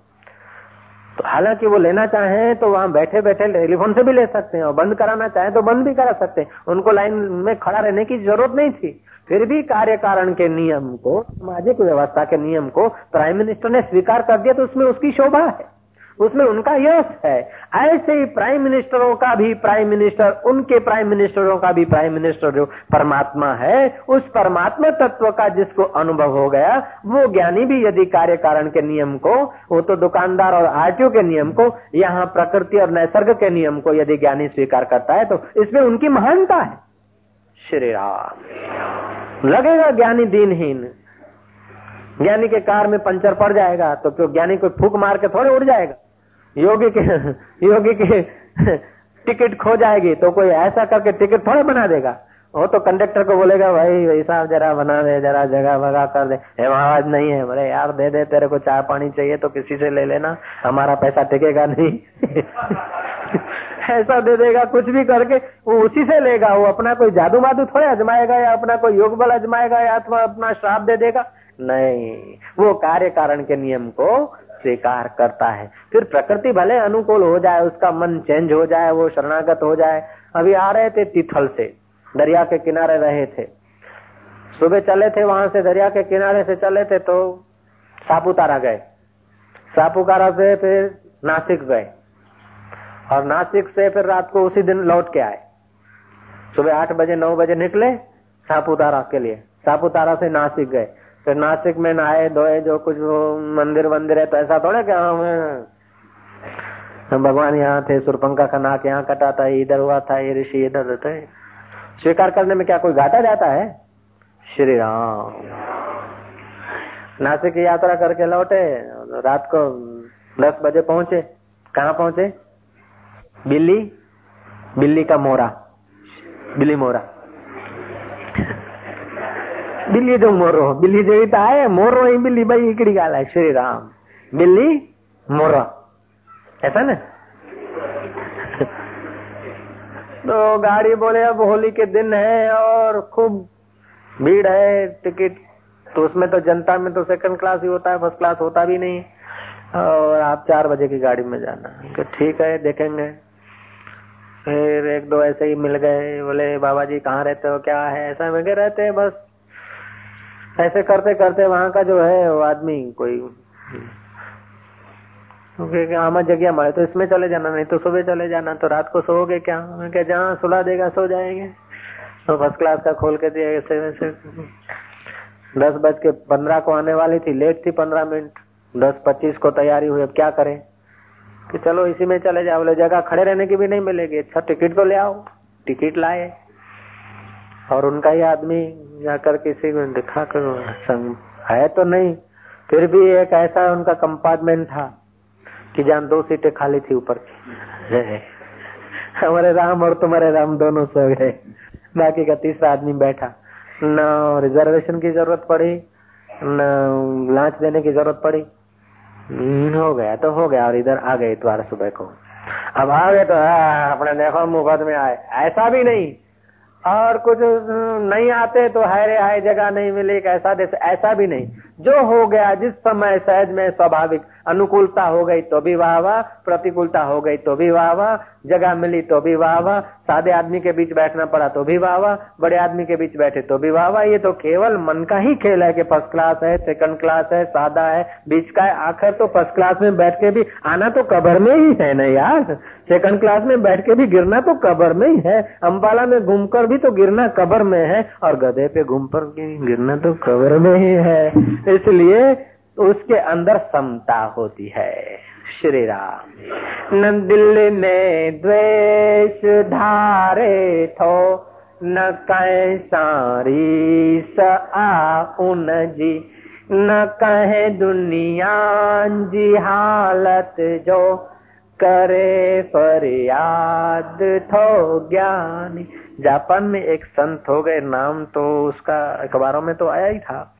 तो हालाँकि वो लेना चाहे तो वहाँ बैठे बैठे टेलीफोन से भी ले सकते हैं और बंद कराना चाहे तो बंद भी करा सकते हैं। उनको लाइन में खड़ा रहने की ज़रूरत नहीं थी। फिर भी कार्य कारण के नियम को, सामाजिक व्यवस्था के नियम को प्राइम मिनिस्टर ने स्वीकार कर दिया तो उसमें उसकी शोभा है। उसमें उनका यश है। ऐसे ही प्राइम मिनिस्टरों का भी प्राइम मिनिस्टर, उनके प्राइम मिनिस्टरों का भी प्राइम मिनिस्टर जो परमात्मा है, उस परमात्मा तत्व का जिसको अनुभव हो गया, वो ज्ञानी भी यदि कार्य कारण के नियम को, वो तो दुकानदार और आरटीओ के नियम को, यहाँ प्रकृति और नैसर्ग के नियम को यदि ज्ञानी स्वीकार करता है तो इसमें उनकी महानता है। श्री राम। लगेगा ज्ञानी दीनहीन। ज्ञानी के कार में पंचर पड़ जाएगा तो क्यों ज्ञानी को फूक मार के थोड़े उड़ जाएगा। योगी के [laughs] योगी के [laughs] टिकट खो जाएगी तो कोई ऐसा करके टिकट थोड़ा बना देगा। वो तो कंडक्टर को बोलेगा, भाई भाई साहब, जरा बना दे, जरा जगह भगा कर दे। आवाज़ नहीं है। बोले यार, दे दे, तेरे को चाय पानी चाहिए तो किसी से ले लेना, हमारा पैसा टिकेगा नहीं। [laughs] ऐसा दे देगा, कुछ भी करके वो उसी से लेगा, वो अपना कोई जादू वादू थोड़े अजमाएगा या अपना कोई योग बल अजमाएगा या अथवा अपना श्राप दे देगा? नहीं। वो कार्य कारण के नियम को स्वीकार करता है। फिर प्रकृति भले अनुकूल हो जाए, उसका मन चेंज हो जाए, वो शरणागत हो जाए। अभी आ रहे थे तिथल से, दरिया के किनारे रहे थे। सुबह चले थे वहाँ से, दरिया के किनारे से चले थे तो सापुतारा गए। सापुतारा से फिर नासिक गए। और नासिक से फिर रात को उसी दिन लौट के आए। सुबह आठ बजे, नौ बजे निकले सापुतारा के लिए। सापुतारा से नासिक गए। फिर नासिक में नहाए, धोए, जो कुछ वो मंदिर वंदिर है तो ऐसा थोड़ा क्या हम? भगवान यहाँ थे, सुरपंखा का नाक यहाँ कटा था, इधर हुआ था, ये ऋषि इधर रहते स्वीकार करने में क्या कोई घाटा जाता है? श्री राम। नासिक की यात्रा करके लौटे, रात को दस बजे पहुँचे। कहा पहुँचे? बिल्ली? बिल्ली का मोरा। बिल्ली मोरा। बिल्ली जो मोरो, बिल्ली जो तो आए, मोरो ही बिल्ली, भाई इकड़ी गाल है, श्री राम। बिल्ली, मोरो। ऐसा ना? [laughs] तो गाड़ी बोले, अब होली के दिन है और खूब भीड़ है, टिकट तो उसमें तो जनता में तो सेकंड क्लास ही होता है फ़र्स्ट क्लास होता भी नहीं। और आप चार बजे की गाड़ी में जाना। तो ठीक है, देखेंगे। फिर एक दो ऐसे ही मिल गए, बोले, बाबा जी कहाँ रहते हो? क्या है? ऐसा वगैरह रहते हैं, बस। ऐसे करते करते वहाँ का जो है वो आदमी कोई क्योंकि जगह मारे तो इसमें चले जाना, नहीं तो सुबह चले जाना तो रात को सोओगे क्या? क्या जहाँ सुला देगा, सो जाएँगे। तो फ़र्स्ट क्लास का खोल के दिया ऐसे वैसे। दस बज के पंद्रह को आने वाली थी लेट थी पंद्रह मिनट। दस पच्चीस को तैयारी हुई, अब क्या करें? कि चलो इसी में चले जाओ, बोले, जगह खड़े रहने की भी नहीं मिलेगी अच्छा टिकट तो ले आओ। टिकट लाए। और उनका ही आदमी जाकर किसी को दिखा कर संग है तो नहीं फिर भी एक ऐसा उनका कंपार्टमेंट था कि जहाँ दो सीटें खाली थी ऊपर की। हमारे राम और तुम्हारे राम दोनों सो गए। बाकी का तीसरा आदमी बैठा। न रिजर्वेशन की ज़रूरत पड़ी न लांच देने की ज़रूरत पड़ी। हो गया तो हो गया और इधर आ गए इतवार सुबह को। अब आ गए तो हाँ, अपने देखो मुफ़्त में आए। ऐसा भी नहीं और कुछ नहीं आते तो हायरे हाय जगह नहीं मिली ऐसा देश, ऐसा भी नहीं। जो हो गया, जिस समय सहज में स्वाभाविक, अनुकूलता हो गई तो भी वाह वाह, प्रतिकूलता हो गई तो भी वाह वाह, जगह मिली तो भी वाह वाह, सादे आदमी के बीच बैठना पड़ा तो भी वाह वाह, बड़े आदमी के बीच बैठे तो भी वाह वाह, ये तो केवल मन का ही खेल है कि फ़र्स्ट क्लास है सेकंड क्लास है, सादा है, बीच का है, आखिर तो फ़र्स्ट क्लास में बैठ के भी आना तो कबर में ही है ना यार। सेकंड क्लास में बैठ के भी गिरना तो कबर में ही है। अम्बाला में घूमकर भी तो गिरना कबर में है। और गधे पे घूम पर गिरना तो कबर में ही है। इसलिए उसके अंदर समता होती है। श्री राम न दिल में द्वेष धारे थो, न कह सारी स जी। न कहे दुनिया जी हालत जो करे फरियाद, थो ज्ञानी। जापान में एक संत हो गए, नाम तो उसका अखबारों में तो आया ही था।